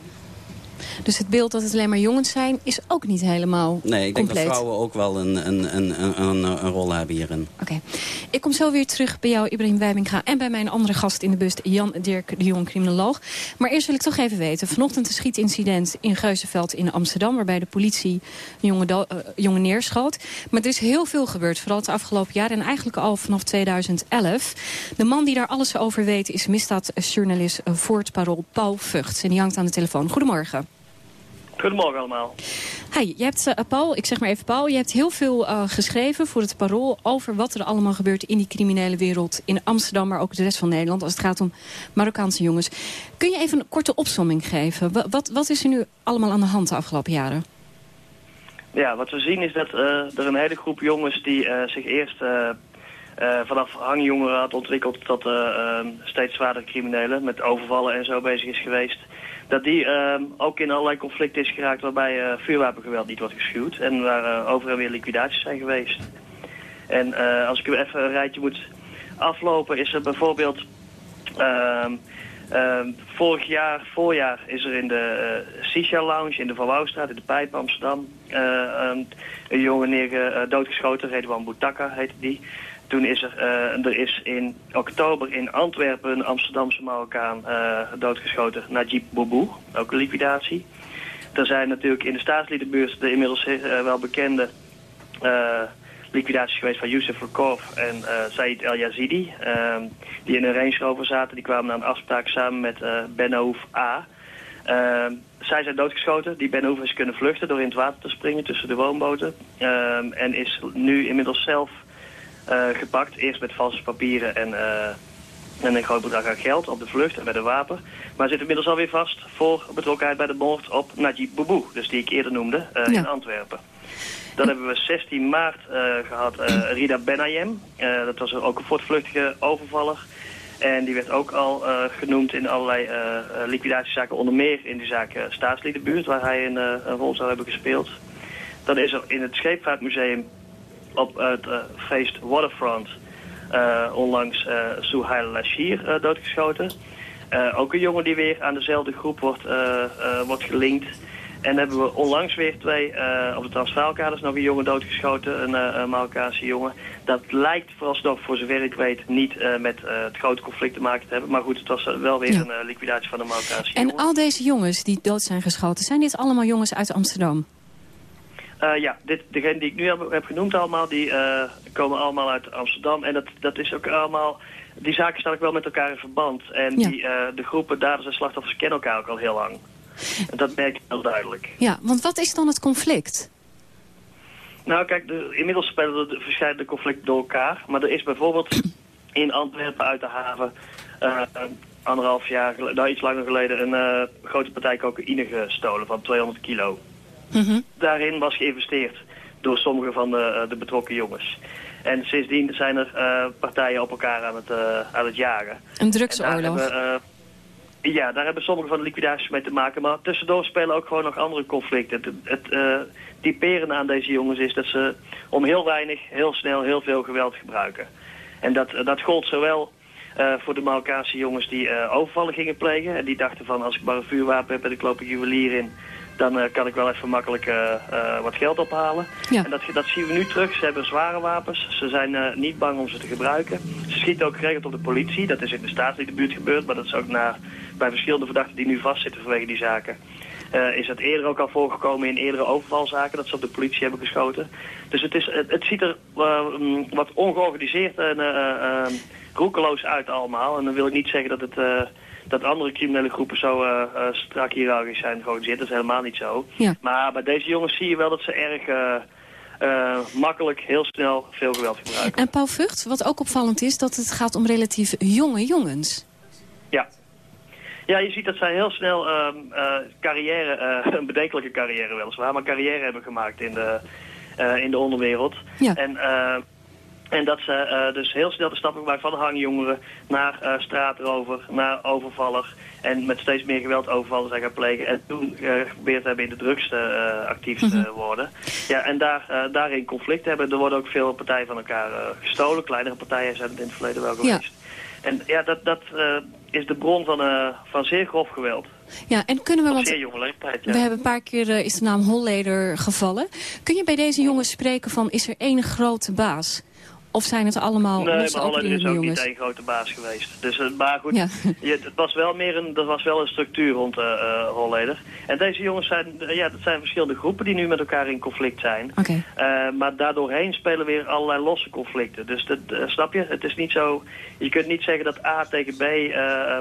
S24: Dus het beeld dat het alleen maar jongens zijn, is ook niet helemaal
S26: Nee, ik denk dat vrouwen ook wel een, een, een, een, een, rol hebben hierin.
S24: Oké. Ik kom zo weer terug bij jou, Ibrahim Wijminga... en bij mijn andere gast in de bus, Jan Dirk de Jong, criminoloog. Maar eerst wil ik toch even weten. Vanochtend een schietincident in Geuzenveld in Amsterdam... waarbij de politie een jongen, eh, jongen neerschoot. Maar er is heel veel gebeurd, vooral het afgelopen jaar... en eigenlijk al vanaf 2011. De man die daar alles over weet is misdaadjournalist eh, voor het Parool Paul Vugts. En die hangt aan de telefoon. Goedemorgen.
S27: Goedemorgen allemaal.
S24: Hi, je hebt, eh, Paul, ik zeg maar even Paul, je hebt heel veel eh, geschreven voor het Parool over wat er allemaal gebeurt in die criminele wereld in Amsterdam, maar ook de rest van Nederland als het gaat om Marokkaanse jongens. Kun je even een korte opsomming geven? Wa- Wat, wat is er nu allemaal aan de hand de afgelopen jaren?
S27: Ja, wat we zien is dat eh, er een hele groep jongens die zich eerst vanaf hangjongeren had ontwikkeld tot eh, eh, steeds zwaardere criminelen met overvallen en zo bezig is geweest. Dat die eh, ook in allerlei conflicten is geraakt waarbij eh, vuurwapengeweld niet wordt geschuwd en waar eh, over en weer liquidaties zijn geweest. En eh, als ik u even een rijtje moet aflopen is er bijvoorbeeld... ehm, ehm, vorig jaar, voorjaar, is er in de Sisha Lounge in de Van Wouwstraat in de Pijp Amsterdam een, jongen neer, doodgeschoten, Redwan Boutaka heette die. Toen is er, eh, er is in oktober in Antwerpen een Amsterdamse Marokkaan eh, doodgeschoten, Najib Boubou, ook een liquidatie. Er zijn natuurlijk in de staatsliedenbuurt de inmiddels eh, wel bekende liquidaties geweest van Youssef Lekov en Said El Yazidi. die in een Range Rover zaten. Die kwamen naar een afspraak samen met Ben Ahouf A. Zij zijn doodgeschoten. Die Ben is kunnen vluchten door in het water te springen tussen de woonboten. En is nu inmiddels zelf gepakt. Eerst met valse papieren en, eh, en een groot bedrag aan geld op de vlucht en bij de wapen. Maar zit inmiddels alweer vast voor betrokkenheid bij de moord op Najib Boubou. Dus die ik eerder noemde eh, in Antwerpen. Dan hebben we 16 maart eh, gehad eh, Rida Benayem. Eh, dat was ook een voortvluchtige overvaller. En die werd ook al eh, genoemd in allerlei eh, eh, liquidatiezaken. Onder meer in de zaak eh, staatsliedenbuurt, waar hij een, eh, een rol zou hebben gespeeld. Dan is er in het Scheepvaartmuseum op het eh, feest Waterfront eh, onlangs eh Souhail Lashir doodgeschoten. Ook een jongen die weer aan dezelfde groep wordt, wordt gelinkt. En hebben we onlangs weer twee, op de Transvaalkaders nog een jongen doodgeschoten, een, een Marokkaanse jongen. Dat lijkt vooralsnog, voor zover ik weet, niet met het grote conflict te maken te hebben. Maar goed, het was wel weer
S24: Ja.
S27: een liquidatie van een Marokkaanse
S24: En
S27: jongen.
S24: al deze jongens die dood zijn geschoten, zijn dit allemaal jongens uit Amsterdam?
S27: Eh, ja, dit, degene die ik nu heb, heb genoemd allemaal, die eh, komen allemaal uit Amsterdam. En dat, dat is ook allemaal... Die zaken staan ook wel met elkaar in verband. En
S24: Ja.
S27: die, eh, de groepen daders en slachtoffers kennen elkaar ook al heel lang. En dat merk je heel duidelijk.
S24: Ja, want wat is dan het conflict?
S27: Nou, kijk, de, inmiddels spelen er de verschillende conflicten door elkaar. Maar er is bijvoorbeeld in Antwerpen uit de haven... anderhalf jaar, nou iets langer geleden... een grote partij cocaïne gestolen van 200 kilo. Daarin was geïnvesteerd door sommige van de, eh, de betrokken jongens. En sindsdien zijn er eh, partijen op elkaar aan het, eh, aan het jagen.
S24: Een drugsoorlog.
S27: En daar hebben, ja, daar hebben sommige van de liquidaties mee te maken. Maar tussendoor spelen ook gewoon nog andere conflicten. Het, het typerende aan deze jongens is dat ze om heel weinig, heel snel, heel veel geweld gebruiken. En dat, dat gold zowel voor de Marokkaanse jongens die overvallen gingen plegen. En die dachten van als ik maar een vuurwapen heb en ik loop een juwelier in... dan eh, kan ik wel even makkelijk eh, eh, wat geld ophalen. En dat, dat zien we nu terug. Ze hebben zware wapens. Ze zijn niet bang om ze te gebruiken. Ze schieten ook geregeld op de politie. Dat is in de staatsliedenbuurt gebeurd. Maar dat is ook na, bij verschillende verdachten die nu vastzitten vanwege die zaken. Is dat eerder ook al voorgekomen in eerdere overvalzaken, dat ze op de politie hebben geschoten. Dus het, is, het, het ziet er mm, wat ongeorganiseerd en roekeloos uit allemaal. En dan wil ik niet zeggen dat, het, dat andere criminele groepen zo eh, eh, strak hiërarchisch zijn georganiseerd. Dat is helemaal niet zo.
S24: Ja.
S27: Maar bij deze jongens zie je wel dat ze erg eh, makkelijk, heel snel veel geweld gebruiken.
S24: En Paul Vught, wat ook opvallend is, dat het gaat om relatief jonge jongens.
S27: Ja. Ja, je ziet dat zij heel snel ehm, eh, carrière, eh, een bedenkelijke carrière weliswaar, maar carrière hebben gemaakt in de, in de onderwereld.
S24: Ja.
S27: En, en dat ze eh, dus heel snel de stap hebben gemaakt van hangjongeren naar eh, straatrover, naar overvaller. En met steeds meer geweld overvallen zijn gaan plegen. En toen geprobeerd hebben in de drugs eh, actief te worden. Ja, en daar, daarin conflict hebben. Er worden ook veel partijen van elkaar gestolen. Kleinere partijen zijn het in het verleden wel
S24: Ja.
S27: geweest. En ja, dat, dat is de bron van, van zeer grof geweld.
S24: Ja, en kunnen we, want
S27: zeer jonge leeftijd, ja.
S24: we hebben een paar keer is de naam Holleder gevallen. Kun je bij deze jongens spreken van, is er één grote baas? Of zijn het allemaal
S27: Nee,
S24: losse
S27: maar is ook niet één grote baas geweest. Dus, eh, maar goed,
S24: Ja.
S27: je, het was wel meer een, er was wel een structuur rond Holleder. En deze jongens zijn, ja, dat zijn verschillende groepen die nu met elkaar in conflict zijn.
S24: Oké.
S27: Eh, maar daardoorheen spelen weer allerlei losse conflicten. Dus dat, snap je? Het is niet zo. Je kunt niet zeggen dat A tegen B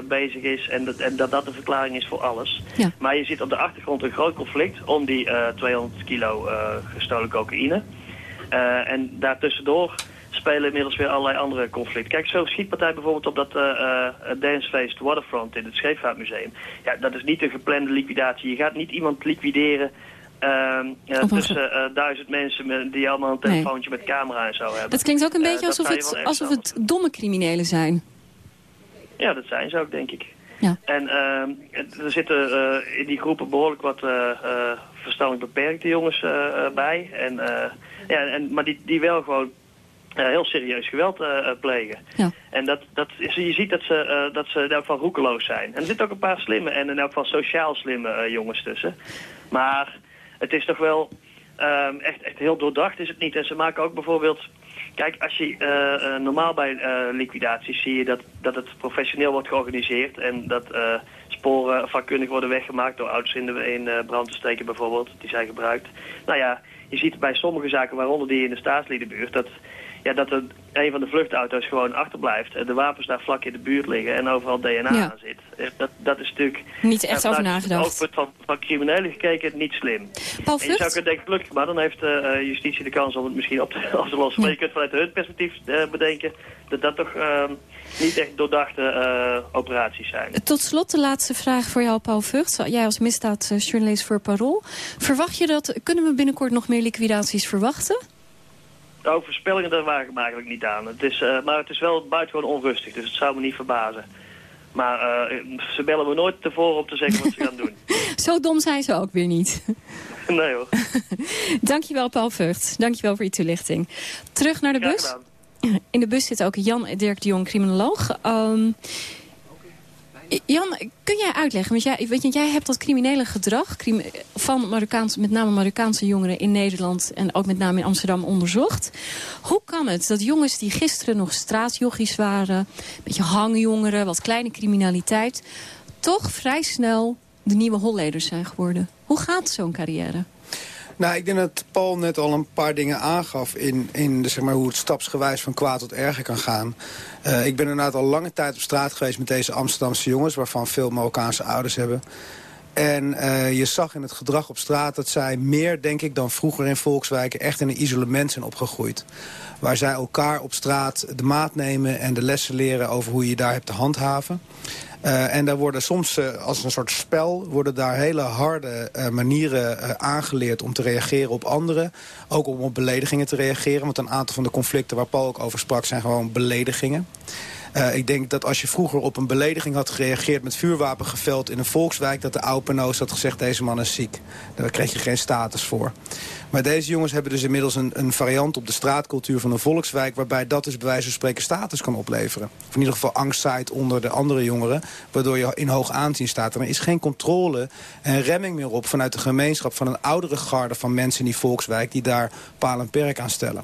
S27: bezig is en dat, en dat dat de verklaring is voor alles.
S24: Ja.
S27: Maar je ziet op de achtergrond een groot conflict om die eh, 200 kilo gestolen cocaïne. En daartussendoor spelen inmiddels weer allerlei andere conflicten. Kijk, zo'n schietpartij bijvoorbeeld op dat eh, dancefeest Waterfront in het Scheepvaartmuseum. Ja, dat is niet een geplande liquidatie. Je gaat niet iemand liquideren ehm, eh, tussen duizend mensen met- die allemaal een
S24: Nee.
S27: telefoontje met camera en zo hebben.
S24: Dat klinkt ook een beetje alsof, het, alsof het domme criminelen zijn.
S27: Ja, dat zijn ze ook, denk ik.
S24: Ja.
S27: En ehm, er zitten in die groepen behoorlijk wat verstandelijk beperkte jongens bij. En, ja, en, maar die, die wel gewoon eh, heel serieus geweld eh, eh, plegen.
S24: Ja.
S27: En dat, dat is, je ziet dat ze, dat ze geval roekeloos zijn. En er zitten ook een paar slimme en in elk geval sociaal slimme jongens tussen. Maar het is toch wel ehm, echt, echt heel doordacht is het niet. En ze maken ook bijvoorbeeld... Kijk, als je normaal bij liquidaties zie je dat, dat het professioneel wordt georganiseerd... en dat sporen vakkundig worden weggemaakt door auto's in, de, in brand te steken bijvoorbeeld, die zijn gebruikt. Nou ja, je ziet bij sommige zaken, waaronder die in de staatsliedenbuurt... dat, ja, dat er een van de vluchtauto's gewoon achterblijft... en de wapens daar vlak in de buurt liggen en overal DNA
S24: Ja.
S27: aan zit. Dat, dat is natuurlijk...
S24: Niet echt over
S27: het
S24: nagedacht.
S27: oogpunt Van, van criminelen gekeken, niet slim.
S24: Paul
S27: en je zou
S24: Vlucht?
S27: kunnen denken, gelukkig maar, dan heeft eh, eh, justitie de kans om het misschien op te, op te lossen. Maar je kunt vanuit hun perspectief eh, bedenken dat dat toch ehm, niet echt doordachte operaties zijn.
S24: Tot slot de laatste vraag voor jou, Paul Vught. Jij als misdaadjournalist voor Parool. Verwacht je dat, kunnen we binnenkort nog meer liquidaties verwachten?
S27: Nou, voorspellingen, daar waag ik me eigenlijk niet aan. Het is, eh, maar het is wel buitengewoon onrustig, dus het zou me niet verbazen. Maar eh, ze bellen me nooit tevoren om te zeggen wat ze gaan doen.
S24: Zo dom zijn ze ook weer niet.
S27: nee hoor.
S24: Dankjewel, Paul Vught. Dankjewel voor je toelichting. Terug naar de bus. In de bus zit ook Jan Dirk de Jong, criminoloog. Ehm, Jan, kun jij uitleggen, want jij, weet jij hebt dat criminele gedrag van Marokkaanse, met name Marokkaanse jongeren in Nederland en ook met name in Amsterdam onderzocht. Hoe kan het dat jongens die gisteren nog straatjochies waren, een beetje hangjongeren, wat kleine criminaliteit, toch vrij snel de nieuwe holleders zijn geworden? Hoe gaat zo'n carrière?
S28: Nou, ik denk dat Paul net al een paar dingen aangaf... in, in de, zeg maar, hoe het stapsgewijs van kwaad tot erger kan gaan. Eh, ik ben inderdaad al lange tijd op straat geweest met deze Amsterdamse jongens... waarvan veel Marokkaanse ouders hebben. En eh, je zag in het gedrag op straat dat zij meer, denk ik, dan vroeger in volkswijken... echt in een isolement zijn opgegroeid. Waar zij elkaar op straat de maat nemen en de lessen leren... over hoe je daar hebt te handhaven. Eh, en daar worden soms eh, als een soort spel... worden daar hele harde eh, manieren aangeleerd om te reageren op anderen. Ook om op beledigingen te reageren. Want een aantal van de conflicten waar Paul ook over sprak... zijn gewoon beledigingen. Ik denk dat als je vroeger op een belediging had gereageerd... met vuurwapengeveld in een volkswijk... dat de oude Penoos had gezegd, deze man is ziek. Daar kreeg je geen status voor. Maar deze jongens hebben dus inmiddels een, een variant op de straatcultuur van een volkswijk... waarbij dat dus bij wijze van spreken status kan opleveren. Of in ieder geval angst zaait onder de andere jongeren... waardoor je in hoog aanzien staat. En er is geen controle en remming meer op vanuit de gemeenschap... van een oudere garde van mensen in die volkswijk... die daar paal en perk aan stellen.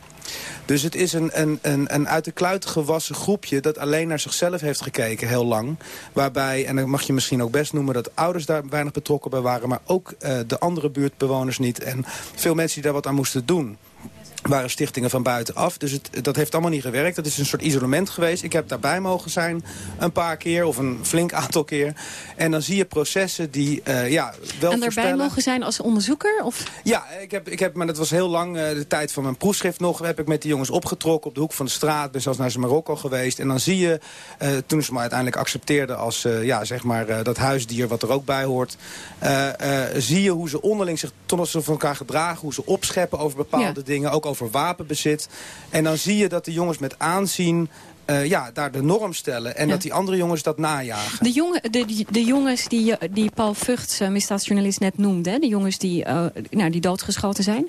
S28: Dus het is een, een, een, een uit de kluiten gewassen groepje... dat alleen naar zichzelf heeft gekeken heel lang. Waarbij, en dan mag je misschien ook best noemen... dat ouders daar weinig betrokken bij waren... maar ook eh, de andere buurtbewoners niet. En veel mensen die daar wat aan moesten doen waren stichtingen van buitenaf. Dus het, dat heeft allemaal niet gewerkt. Dat is een soort isolement geweest. Ik heb daarbij mogen zijn een paar keer of een flink aantal keer. En dan zie je processen die eh, ja, wel
S24: en daarbij mogen zijn als onderzoeker? Of?
S28: Ja, ik heb, ik heb, maar dat was heel lang, eh, de tijd van mijn proefschrift nog... heb ik met die jongens opgetrokken op de hoek van de straat. Ben zelfs naar ze Marokko geweest. En dan zie je, eh, toen ze me uiteindelijk accepteerden... als ja, zeg maar, dat huisdier wat er ook bij hoort... zie je hoe ze onderling zich tot ze van elkaar gedragen... hoe ze opscheppen over bepaalde
S24: Ja.
S28: dingen, ook over wapenbezit. En dan zie je dat de jongens met aanzien... eh, ja, daar de norm stellen. En
S24: Ja.
S28: dat die andere jongens dat najagen.
S24: De, jongen, de, de jongens die, eh, die Paul Vugts, eh, misdaadjournalist, net noemde... Hè, de jongens die, nou, die doodgeschoten zijn...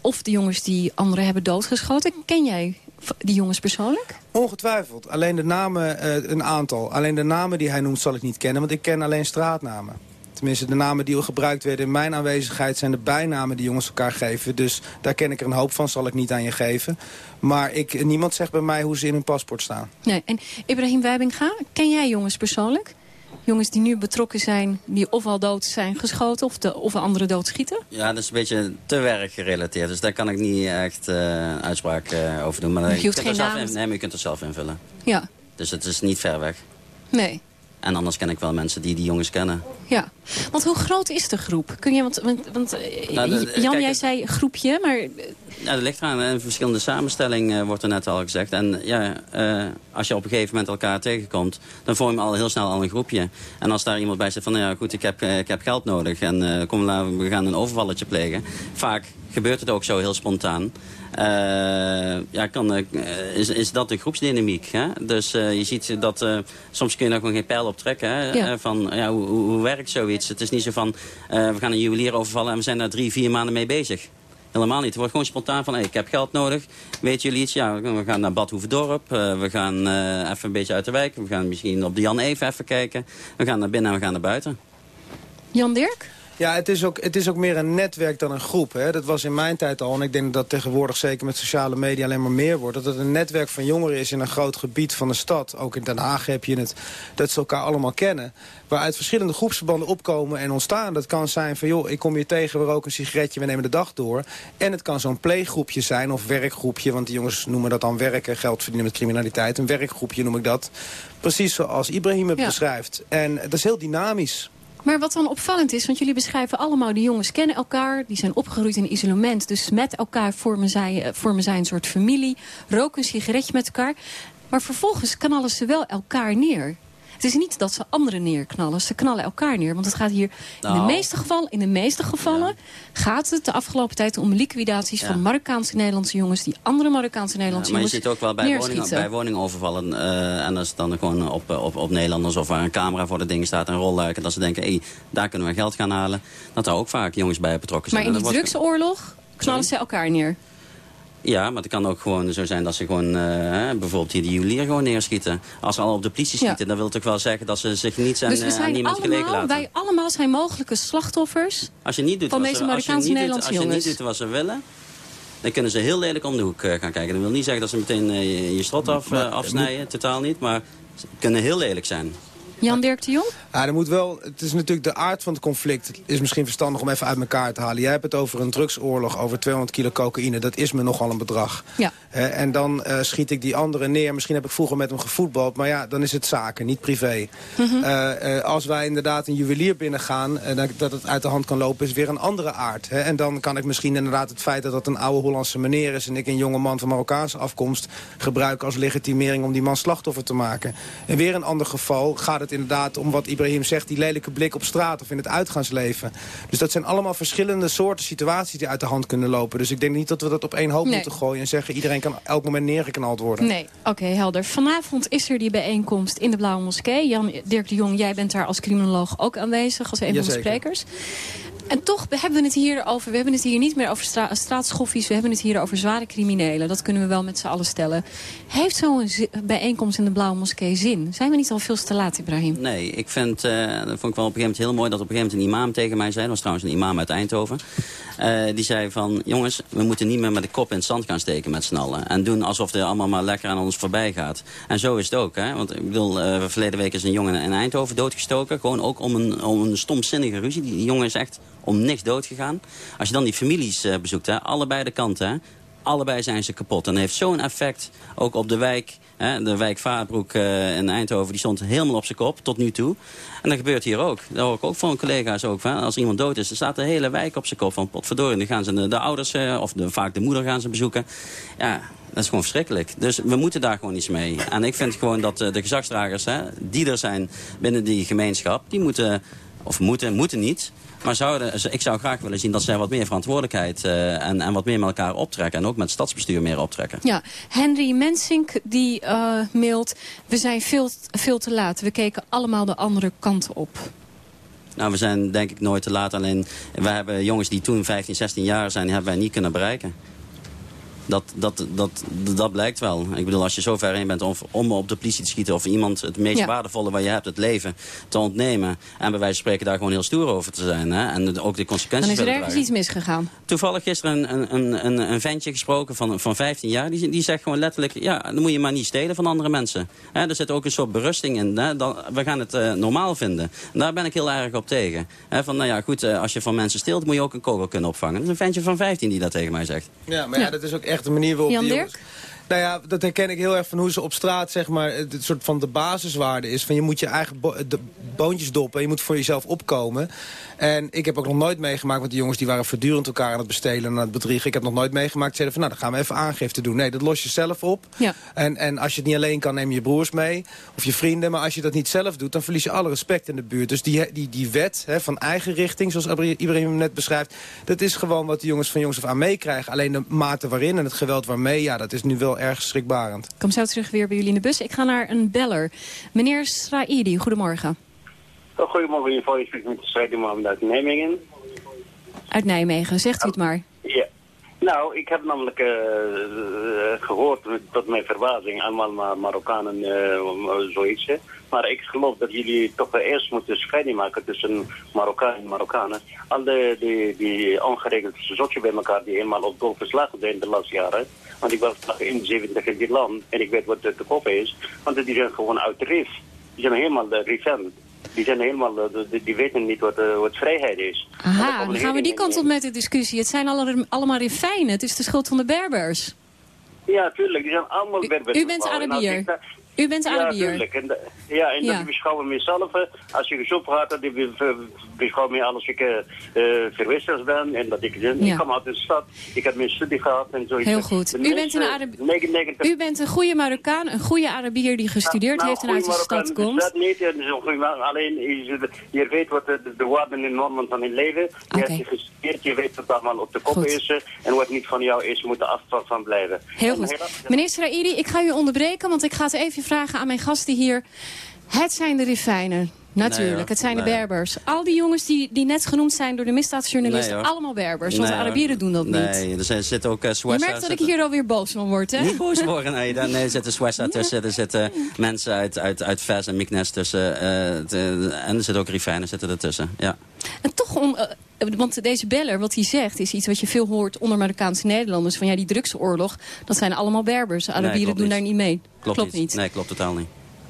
S24: of de jongens die anderen hebben doodgeschoten... ken jij die jongens persoonlijk?
S28: Ongetwijfeld. Alleen de namen, een aantal. Alleen de namen die hij noemt zal ik niet kennen, want ik ken alleen straatnamen. Tenminste, de namen die gebruikt werden in mijn aanwezigheid... zijn de bijnamen die jongens elkaar geven. Dus daar ken ik er een hoop van, zal ik niet aan je geven. Maar ik, niemand zegt bij mij hoe ze in hun paspoort staan.
S24: Nee. En Ibrahim Wijbinga, ken jij jongens persoonlijk? Jongens die nu betrokken zijn, die of al dood zijn geschoten... of, de, of een andere doodschieten?
S26: Ja, dat is een beetje te werk gerelateerd. Dus daar kan ik niet echt eh, uitspraak eh, over doen. Maar
S24: Je
S26: je
S24: hoeft
S26: kunt
S24: geen
S26: er zelf
S24: namen
S26: in, nee, maar je kunt het zelf invullen.
S24: Ja,
S26: Dus het is niet ver weg.
S24: nee.
S26: En anders ken ik wel mensen die die jongens kennen.
S24: Ja, want hoe groot is de groep? Kun je, want, want, want eh,
S26: Nou, de-
S24: Jan,
S26: kijk,
S24: jij zei groepje, maar
S26: Ja, dat ligt eraan. Een verschillende samenstelling eh, wordt er net al gezegd. En ja, eh, als je op een gegeven moment elkaar tegenkomt... dan vorm je al heel snel al een groepje. En als daar iemand bij zit van... nou ja, goed, ik heb, ik heb geld nodig en kom, laten we gaan een overvalletje plegen. Vaak gebeurt het ook zo heel spontaan. Eh, ja, kan, eh, is, is dat de groepsdynamiek. Hè? Dus eh, je ziet dat soms kun je daar gewoon geen pijl op trekken. Hè?
S24: Ja.
S26: Van, ja, hoe, hoe, hoe werkt zoiets? Het is niet zo van, we gaan een juwelier overvallen... en we zijn daar drie, vier maanden mee bezig. Helemaal niet. Het wordt gewoon spontaan van, hey, ik heb geld nodig. Weet jullie iets? Ja, we gaan naar Bad Hoeverdorp. Eh, we gaan even een beetje uit de wijk. We gaan misschien op de Jan Even even kijken. We gaan naar binnen en we gaan naar buiten.
S24: Jan Dirk?
S28: Ja, het is, ook, het is ook meer een netwerk dan een groep. Hè. Dat was in mijn tijd al, en ik denk dat tegenwoordig zeker met sociale media alleen maar meer wordt. Dat het een netwerk van jongeren is in een groot gebied van de stad. Ook in Den Haag heb je het, dat ze elkaar allemaal kennen. Waaruit verschillende groepsverbanden opkomen en ontstaan. Dat kan zijn van, joh, ik kom je tegen, we roken een sigaretje, we nemen de dag door. En het kan zo'n pleeggroepje zijn of werkgroepje. Want die jongens noemen dat dan werken, geld verdienen met criminaliteit. Een werkgroepje noem ik dat. Precies zoals Ibrahim het
S24: Ja.
S28: beschrijft. En dat is heel dynamisch.
S24: Maar wat dan opvallend is, want jullie beschrijven allemaal... die jongens kennen elkaar, die zijn opgegroeid in isolement... dus met elkaar vormen zij, eh, vormen een soort familie... roken een sigaretje met elkaar. Maar vervolgens knallen ze wel elkaar neer. Het is niet dat ze anderen neerknallen, ze knallen elkaar neer. Want het gaat hier in, de
S26: Nou.
S24: meeste gevallen, in de meeste gevallen... gaat het de afgelopen tijd om liquidaties
S26: Ja.
S24: van Marokkaanse Nederlandse jongens... die andere Marokkaanse Nederlandse
S26: maar je
S24: jongens
S26: ziet ook wel bij, woning, bij woningovervallen. eh, en dat is dan gewoon op, op, op Nederlanders of waar een camera voor de ding staat en rolluiken. Dat ze denken, hé, daar kunnen we geld gaan halen. Dat daar ook vaak jongens bij betrokken
S24: Maar
S26: zijn.
S24: in die drugsoorlog knallen ze elkaar neer.
S26: Ja, maar het kan ook gewoon zo zijn dat ze gewoon eh, hè, bijvoorbeeld hier de juwelier gewoon neerschieten. Als ze al op de politie
S24: Ja.
S26: schieten, dan wil het toch wel zeggen dat ze zich niet aan,
S24: Dus we
S26: eh, aan
S24: zijn
S26: niemand gelegen
S24: allemaal,
S26: laten.
S24: wij allemaal zijn mogelijke slachtoffers.
S26: Als je niet doet,
S24: van
S26: wat
S24: deze
S26: ze, als je
S24: Marokkaanse Nederlandse
S26: als je niet
S24: jongens.
S26: doet wat ze willen, dan kunnen ze heel lelijk om de hoek eh, gaan kijken. Dat wil niet zeggen dat ze meteen je- je strot af, afsnijden, totaal niet. Maar ze kunnen heel lelijk zijn.
S24: Jan Dirk de Jong?
S28: Ja, er moet wel, het is natuurlijk de aard van het conflict is misschien verstandig om even uit elkaar te halen. Jij hebt het over een drugsoorlog, over 200 kilo cocaïne. Dat is me nogal een bedrag.
S24: Ja.
S28: En dan eh, schiet ik die andere neer. Misschien heb ik vroeger met hem gevoetbald, maar ja, dan is het zaken, niet privé.
S24: Mhm.
S28: Eh, eh, als wij inderdaad een juwelier binnengaan, en dat, dat het uit de hand kan lopen, is weer een andere aard. Hè. En dan kan ik misschien inderdaad het feit dat dat een oude Hollandse meneer is... en ik een jonge man van Marokkaanse afkomst gebruiken als legitimering om die man slachtoffer te maken. En weer een ander geval gaat het inderdaad om wat Ibrahim zegt... die lelijke blik op straat of in het uitgaansleven. Dus dat zijn allemaal verschillende soorten situaties die uit de hand kunnen lopen. Dus ik denk niet dat we dat op één hoop
S24: Nee.
S28: moeten gooien... en zeggen iedereen kan elk moment neergeknald worden.
S24: Nee, oké, helder. Vanavond is er die bijeenkomst in de Blauwe Moskee. Jan Dirk de Jong, jij bent daar als criminoloog ook aanwezig, als een van de sprekers. En toch hebben we het hier over, we hebben het hier niet meer over stra straatschoffies, we hebben het hier over zware criminelen. Dat kunnen we wel met z'n allen stellen. Heeft zo'n bijeenkomst in de Blauwe Moskee zin? Zijn we niet al veel te laat, Ibrahim?
S26: Nee, ik vind, eh, dat vond ik wel op een gegeven moment heel mooi... dat op een gegeven moment een imam tegen mij zei. Dat was trouwens een imam uit Eindhoven. Eh, die zei van, jongens, we moeten niet meer met de kop in het zand gaan steken met z'n allen. En doen alsof het allemaal maar lekker aan ons voorbij gaat. En zo is het ook, hè. Want ik bedoel, eh, verleden week is een jongen in Eindhoven doodgestoken. Gewoon ook om een, om een stomzinnige ruzie. Die jongen is echt om niks doodgegaan. Als je dan die families eh, bezoekt, hè, allebei de kanten... Hè, allebei zijn ze kapot. En dat heeft zo'n effect ook op de wijk. Hè, de wijk Vaarbroek eh, in Eindhoven die stond helemaal op zijn kop tot nu toe. En dat gebeurt hier ook. Dat hoor ik ook van collega's ook. Van, als iemand dood is, dan staat de hele wijk op zijn kop. Van potverdorie, dan gaan ze de, de ouders eh, of de, vaak de moeder gaan ze bezoeken. Ja, dat is gewoon verschrikkelijk. Dus we moeten daar gewoon iets mee. En ik vind gewoon dat de gezagsdragers hè, die er zijn binnen die gemeenschap... die moeten, of moeten, moeten niet... Maar zouden, ik zou graag willen zien dat zij wat meer verantwoordelijkheid eh, en, en wat meer met elkaar optrekken. En ook met het stadsbestuur meer optrekken.
S24: Ja, Henry Mensink die eh, mailt... we zijn veel, veel te laat. We keken allemaal de andere kant op.
S26: Nou, we zijn denk ik nooit te laat. Alleen, we hebben jongens die toen 15, 16 jaar zijn, die hebben wij niet kunnen bereiken. Dat, dat, dat, dat blijkt wel. Ik bedoel, als je zo ver heen bent om, om op de politie te schieten... of iemand het meest
S24: Ja.
S26: waardevolle wat je hebt, het leven, te ontnemen... en bij wijze van spreken daar gewoon heel stoer over te zijn... Hè, en ook de
S24: Dan
S26: consequenties
S24: is er ergens iets misgegaan.
S26: Toevallig gisteren een, een, een, een ventje gesproken van, van 15 jaar. Die, die zegt gewoon letterlijk, ja, dan moet je maar niet stelen van andere mensen. Hè, er zit ook een soort berusting in. Hè, dan, we gaan het eh, normaal vinden. En daar ben ik heel erg op tegen. Hè, van, nou ja, goed, eh, als je van mensen steelt, moet je ook een kogel kunnen opvangen. Dat is een ventje van 15 die dat tegen mij zegt.
S28: Ja, maar ja, dat is ook echt de manier waarop
S24: Jan
S28: die
S24: Dirk?
S28: Nou ja, dat herken ik heel erg van hoe ze op straat, zeg maar, het soort van de basiswaarde is. Van je moet je eigen bo de boontjes doppen, je moet voor jezelf opkomen. En ik heb ook nog nooit meegemaakt, want die jongens die waren voortdurend elkaar aan het bestelen en aan het bedriegen. Ik heb nog nooit meegemaakt, zeiden van nou, dan gaan we even aangifte doen. Nee, dat los je zelf op.
S24: Ja.
S28: En, en als je het niet alleen kan, neem je broers mee. Of je vrienden. Maar als je dat niet zelf doet, dan verlies je alle respect in de buurt. Dus die, die, die wet hè, van eigen richting, zoals Ibrahim hem net beschrijft... dat is gewoon wat de jongens van jongens af aan meekrijgen. Alleen de mate waarin en het geweld waarmee, ja, dat is nu wel erg schrikbarend.
S24: Ik kom zo terug weer bij jullie in de bus. Ik ga naar een beller. Meneer Sraidi, goedemorgen.
S29: Goedemorgen, je spreekt met Mohammed uit Nijmegen.
S24: Uit Nijmegen, zegt u het maar.
S29: Ja. Nou, ik heb namelijk eh, eh, gehoord, tot mijn verbazing, allemaal maar Marokkanen, eh, zoiets. Maar ik geloof dat jullie toch eerst moeten scheiding maken tussen Marokkanen en Marokkanen. Al die, die, die ongeregeld zotje bij elkaar die helemaal op dol verslagen zijn de laatste jaren. Want ik was in 70 in dit land en ik weet wat de, kop is. Want die zijn gewoon uit de rif. Die zijn helemaal de rifen. Die zijn helemaal, eh, die, die weten niet wat, eh, wat vrijheid is.
S24: Aha, dan gaan we die kant op met de discussie. Het zijn alle, allemaal rifijnen. Het is de schuld van de Berbers.
S29: Ja, tuurlijk. Die zijn allemaal Berbers.
S24: u bent
S29: als
S24: Arabier. U bent
S29: Ja,
S24: Arabier.
S29: tuurlijk. En, de- ja, en
S24: Ja.
S29: dat beschouwen mezelf, als je gezocht gaat, dat ik be- beschouw me als ik verwisseld ben. En dat ik, ik kom uit de stad, ik heb mijn studie gehad en zoiets.
S24: Heel goed.
S29: De
S24: U bent een Arabier.
S29: 99
S24: U bent een goede Marokkaan, een goede Arabier die gestudeerd
S29: Nou,
S24: heeft en uit de stad komt.
S29: dat niet, en alleen je, je weet wat de, de waarden en normen van je leven. Je hebt je gestudeerd, je weet wat allemaal op de kop
S24: Goed.
S29: is. En wat niet van jou is, moet er afstand van blijven.
S24: Heel
S29: En
S24: goed. Meneer Sraidi, ik ga u onderbreken, want ik ga het even vragen aan mijn gasten hier. Het zijn de Rifijnen. Natuurlijk,
S26: Nee,
S24: het zijn de. Berbers. Al die jongens die, die net genoemd zijn door de misdaadjournalisten,
S26: Nee, hoor.
S24: allemaal Berbers. Want de. Arabieren doen dat niet.
S26: Nee, er zijn- zitten ook uh,
S24: Je merkt dat ik hier alweer boos van word, hè?
S26: Niet boos worden, nee. Daar, nee er zitten Swessa tussen. Er zitten mensen uit, uit, uit Ves en Myknes tussen. eh, te- en er zitten ook Rifijnen zitten ertussen, ja.
S24: En toch, om, eh, want deze beller, wat hij zegt, is iets wat je veel hoort onder Marokkaanse Nederlanders. Van ja, die drugsoorlog, dat zijn allemaal Berbers. Arabieren doen
S26: niet.
S24: daar niet mee.
S26: Klopt, niet. Nee, klopt totaal niet.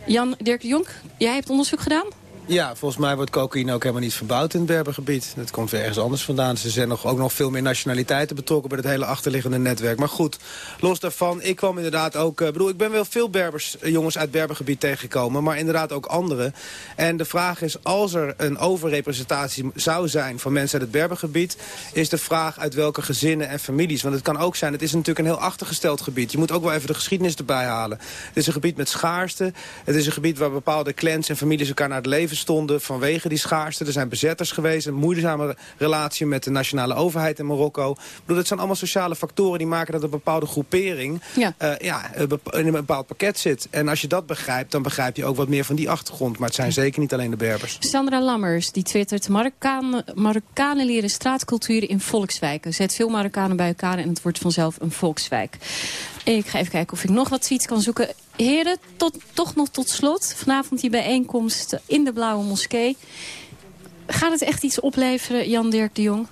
S24: Jan Dirk Jonk, jij hebt onderzoek gedaan?
S28: Ja, volgens mij wordt cocaïne ook helemaal niet verbouwd in het Berbergebied. Dat komt weer ergens anders vandaan. Ze zijn nog, ook nog veel meer nationaliteiten betrokken bij het hele achterliggende netwerk. Maar goed, los daarvan, ik kwam inderdaad ook... eh, bedoel, ik ben wel veel Berbers, eh, jongens uit Berbergebied tegengekomen, maar inderdaad ook anderen. En de vraag is, als er een overrepresentatie zou zijn van mensen uit het Berbergebied... is de vraag uit welke gezinnen en families. Want het kan ook zijn, het is natuurlijk een heel achtergesteld gebied. Je moet ook wel even de geschiedenis erbij halen. Het is een gebied met schaarste. Het is een gebied waar bepaalde clans en families elkaar naar het leven stonden vanwege die schaarste. Er zijn bezetters geweest, een moeizame relatie met de nationale overheid in Marokko. Ik bedoel, het zijn allemaal sociale factoren die maken dat een bepaalde groepering
S24: Ja.
S28: eh, ja, in een bepaald pakket zit. En als je dat begrijpt, dan begrijp je ook wat meer van die achtergrond. Maar het zijn zeker niet alleen de Berbers.
S24: Sandra Lammers, die twittert... Marokkanen, Marokkanen leren straatcultuur in volkswijken. Zet veel Marokkanen bij elkaar en het wordt vanzelf een volkswijk. Ik ga even kijken of ik nog wat tweets kan zoeken. Heren, tot, toch nog tot slot. Vanavond die bijeenkomst in de Blauwe Moskee. Gaat het echt iets opleveren, Jan-Dirk de Jong?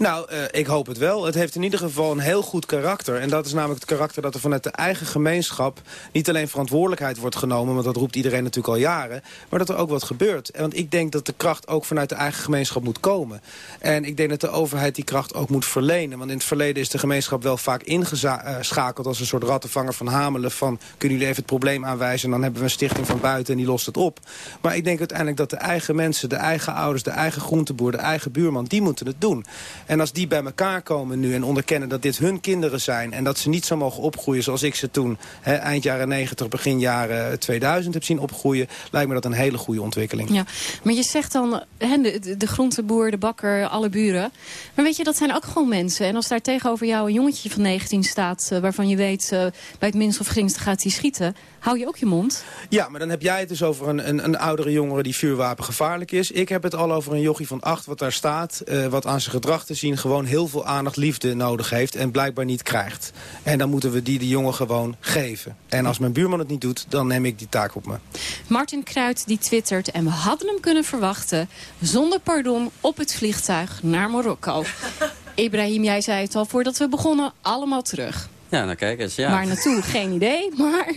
S28: Nou, eh, ik hoop het wel. Het heeft in ieder geval een heel goed karakter. En dat is namelijk het karakter dat er vanuit de eigen gemeenschap... niet alleen verantwoordelijkheid wordt genomen... want dat roept iedereen natuurlijk al jaren... maar dat er ook wat gebeurt. Want ik denk dat de kracht ook vanuit de eigen gemeenschap moet komen. En ik denk dat de overheid die kracht ook moet verlenen. Want in het verleden is de gemeenschap wel vaak ingeschakeld... als een soort rattenvanger van Hamelen... van kunnen jullie even het probleem aanwijzen... en dan hebben we een stichting van buiten en die lost het op. Maar ik denk uiteindelijk dat de eigen mensen... de eigen ouders, de eigen groenteboer, de eigen buurman... die moeten het doen. En als die bij elkaar komen nu en onderkennen dat dit hun kinderen zijn... en dat ze niet zo mogen opgroeien zoals ik ze toen... Eind jaren 90, begin jaren 2000 heb zien opgroeien... lijkt me dat een hele goede ontwikkeling.
S24: Ja, maar je zegt dan hè, de, de, de groenteboer, de bakker, alle buren. Maar weet je, dat zijn ook gewoon mensen. En als daar tegenover jou een jongetje van 19 staat... eh, waarvan je weet, eh, bij het minst of geringste gaat hij schieten... hou je ook je mond.
S28: Ja, maar dan heb jij het dus over een, een, een oudere jongere die vuurwapen gevaarlijk is. Ik heb het al over een jochie van acht wat daar staat... eh, wat aan zijn gedrag te zien gewoon heel veel aandacht, liefde nodig heeft... en blijkbaar niet krijgt. En dan moeten we die de jongen gewoon geven. En als mijn buurman het niet doet, dan neem ik die taak op me.
S24: Martin Kruid die twittert... en we hadden hem kunnen verwachten... zonder pardon op het vliegtuig naar Marokko. Ibrahim, jij zei het al voordat we begonnen, allemaal terug.
S26: Ja, nou kijk eens, ja.
S24: Waar naartoe, geen idee, maar...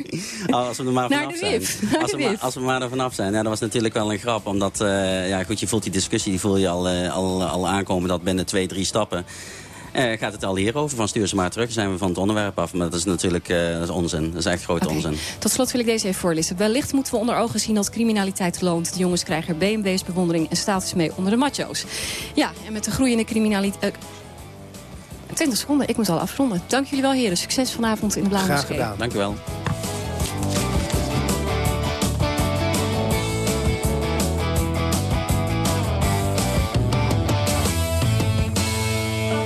S26: Oh, als we er maar
S24: Naar
S26: vanaf
S24: de
S26: zijn.
S24: WIF,
S26: Als
S24: de
S26: we, als we maar er vanaf zijn. Ja, dat was natuurlijk wel een grap. Omdat, eh, ja goed, je voelt die discussie, die voel je al, eh, al, al aankomen. Dat binnen twee, drie stappen eh, gaat het al hierover. Van stuur ze maar terug, zijn we van het onderwerp af. Maar dat is natuurlijk dat is onzin. Dat is echt grote onzin.
S24: Tot slot wil ik deze even voorlezen. Wellicht moeten we onder ogen zien dat criminaliteit loont. De jongens krijgen er BMW's, bewondering en status mee onder de macho's. Ja, en met de groeiende criminaliteit... 20 seconden, ik moet al afronden. Dank jullie wel, heren. Succes vanavond in de Blauwe Moskee.
S26: Dank u wel.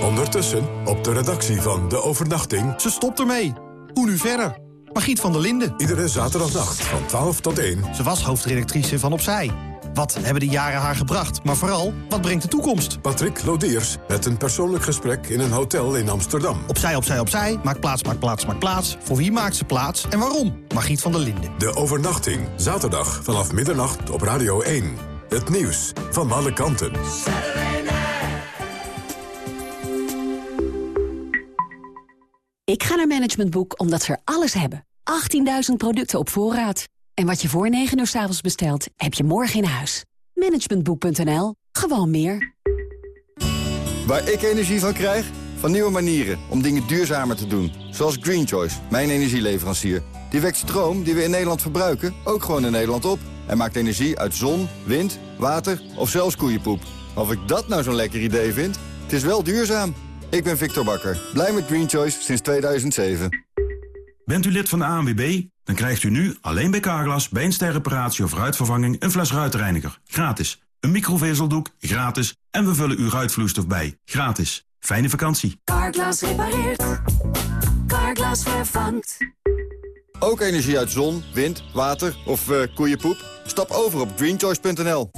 S1: Ondertussen op de redactie van De Overnachting.
S30: Ze stopt ermee. Hoe nu verder? Margriet van der Linden.
S1: Iedere zaterdagnacht van 12 tot 1.
S30: Ze was hoofdredactrice van Opzij. Wat hebben de jaren haar gebracht? Maar vooral, wat brengt de toekomst?
S1: Patrick Lodiers met een persoonlijk gesprek in een hotel in Amsterdam.
S30: Opzij, opzij, opzij. Maak plaats, maak plaats, maak plaats. Voor wie maakt ze plaats en waarom? Margriet van der Linden.
S1: De overnachting, zaterdag vanaf middernacht op Radio 1. Het nieuws van alle kanten.
S31: Ik ga naar Management Boek omdat ze er alles hebben. 18.000 producten op voorraad. En wat je voor 9 uur s avonds bestelt, heb je morgen in huis. Managementboek.nl. Gewoon meer.
S32: Waar ik energie van krijg? Van nieuwe manieren om dingen duurzamer te doen. Zoals Green Choice, mijn energieleverancier. Die wekt stroom die we in Nederland verbruiken, ook gewoon in Nederland op. En maakt energie uit zon, wind, water of zelfs koeienpoep. Of ik dat nou zo'n lekker idee vind? Het is wel duurzaam. Ik ben Victor Bakker, blij met Green Choice sinds 2007.
S33: Bent u lid van de ANWB? Dan krijgt u nu alleen bij Carglass bij een sterreparatie of ruitvervanging een fles ruitreiniger. Gratis. Een microvezeldoek. Gratis. En we vullen uw ruitvloeistof bij. Gratis. Fijne vakantie.
S31: Carglass repareert. Carglass vervangt.
S32: Ook energie uit zon, wind, water of eh, koeienpoep? Stap over op greenchoice.nl.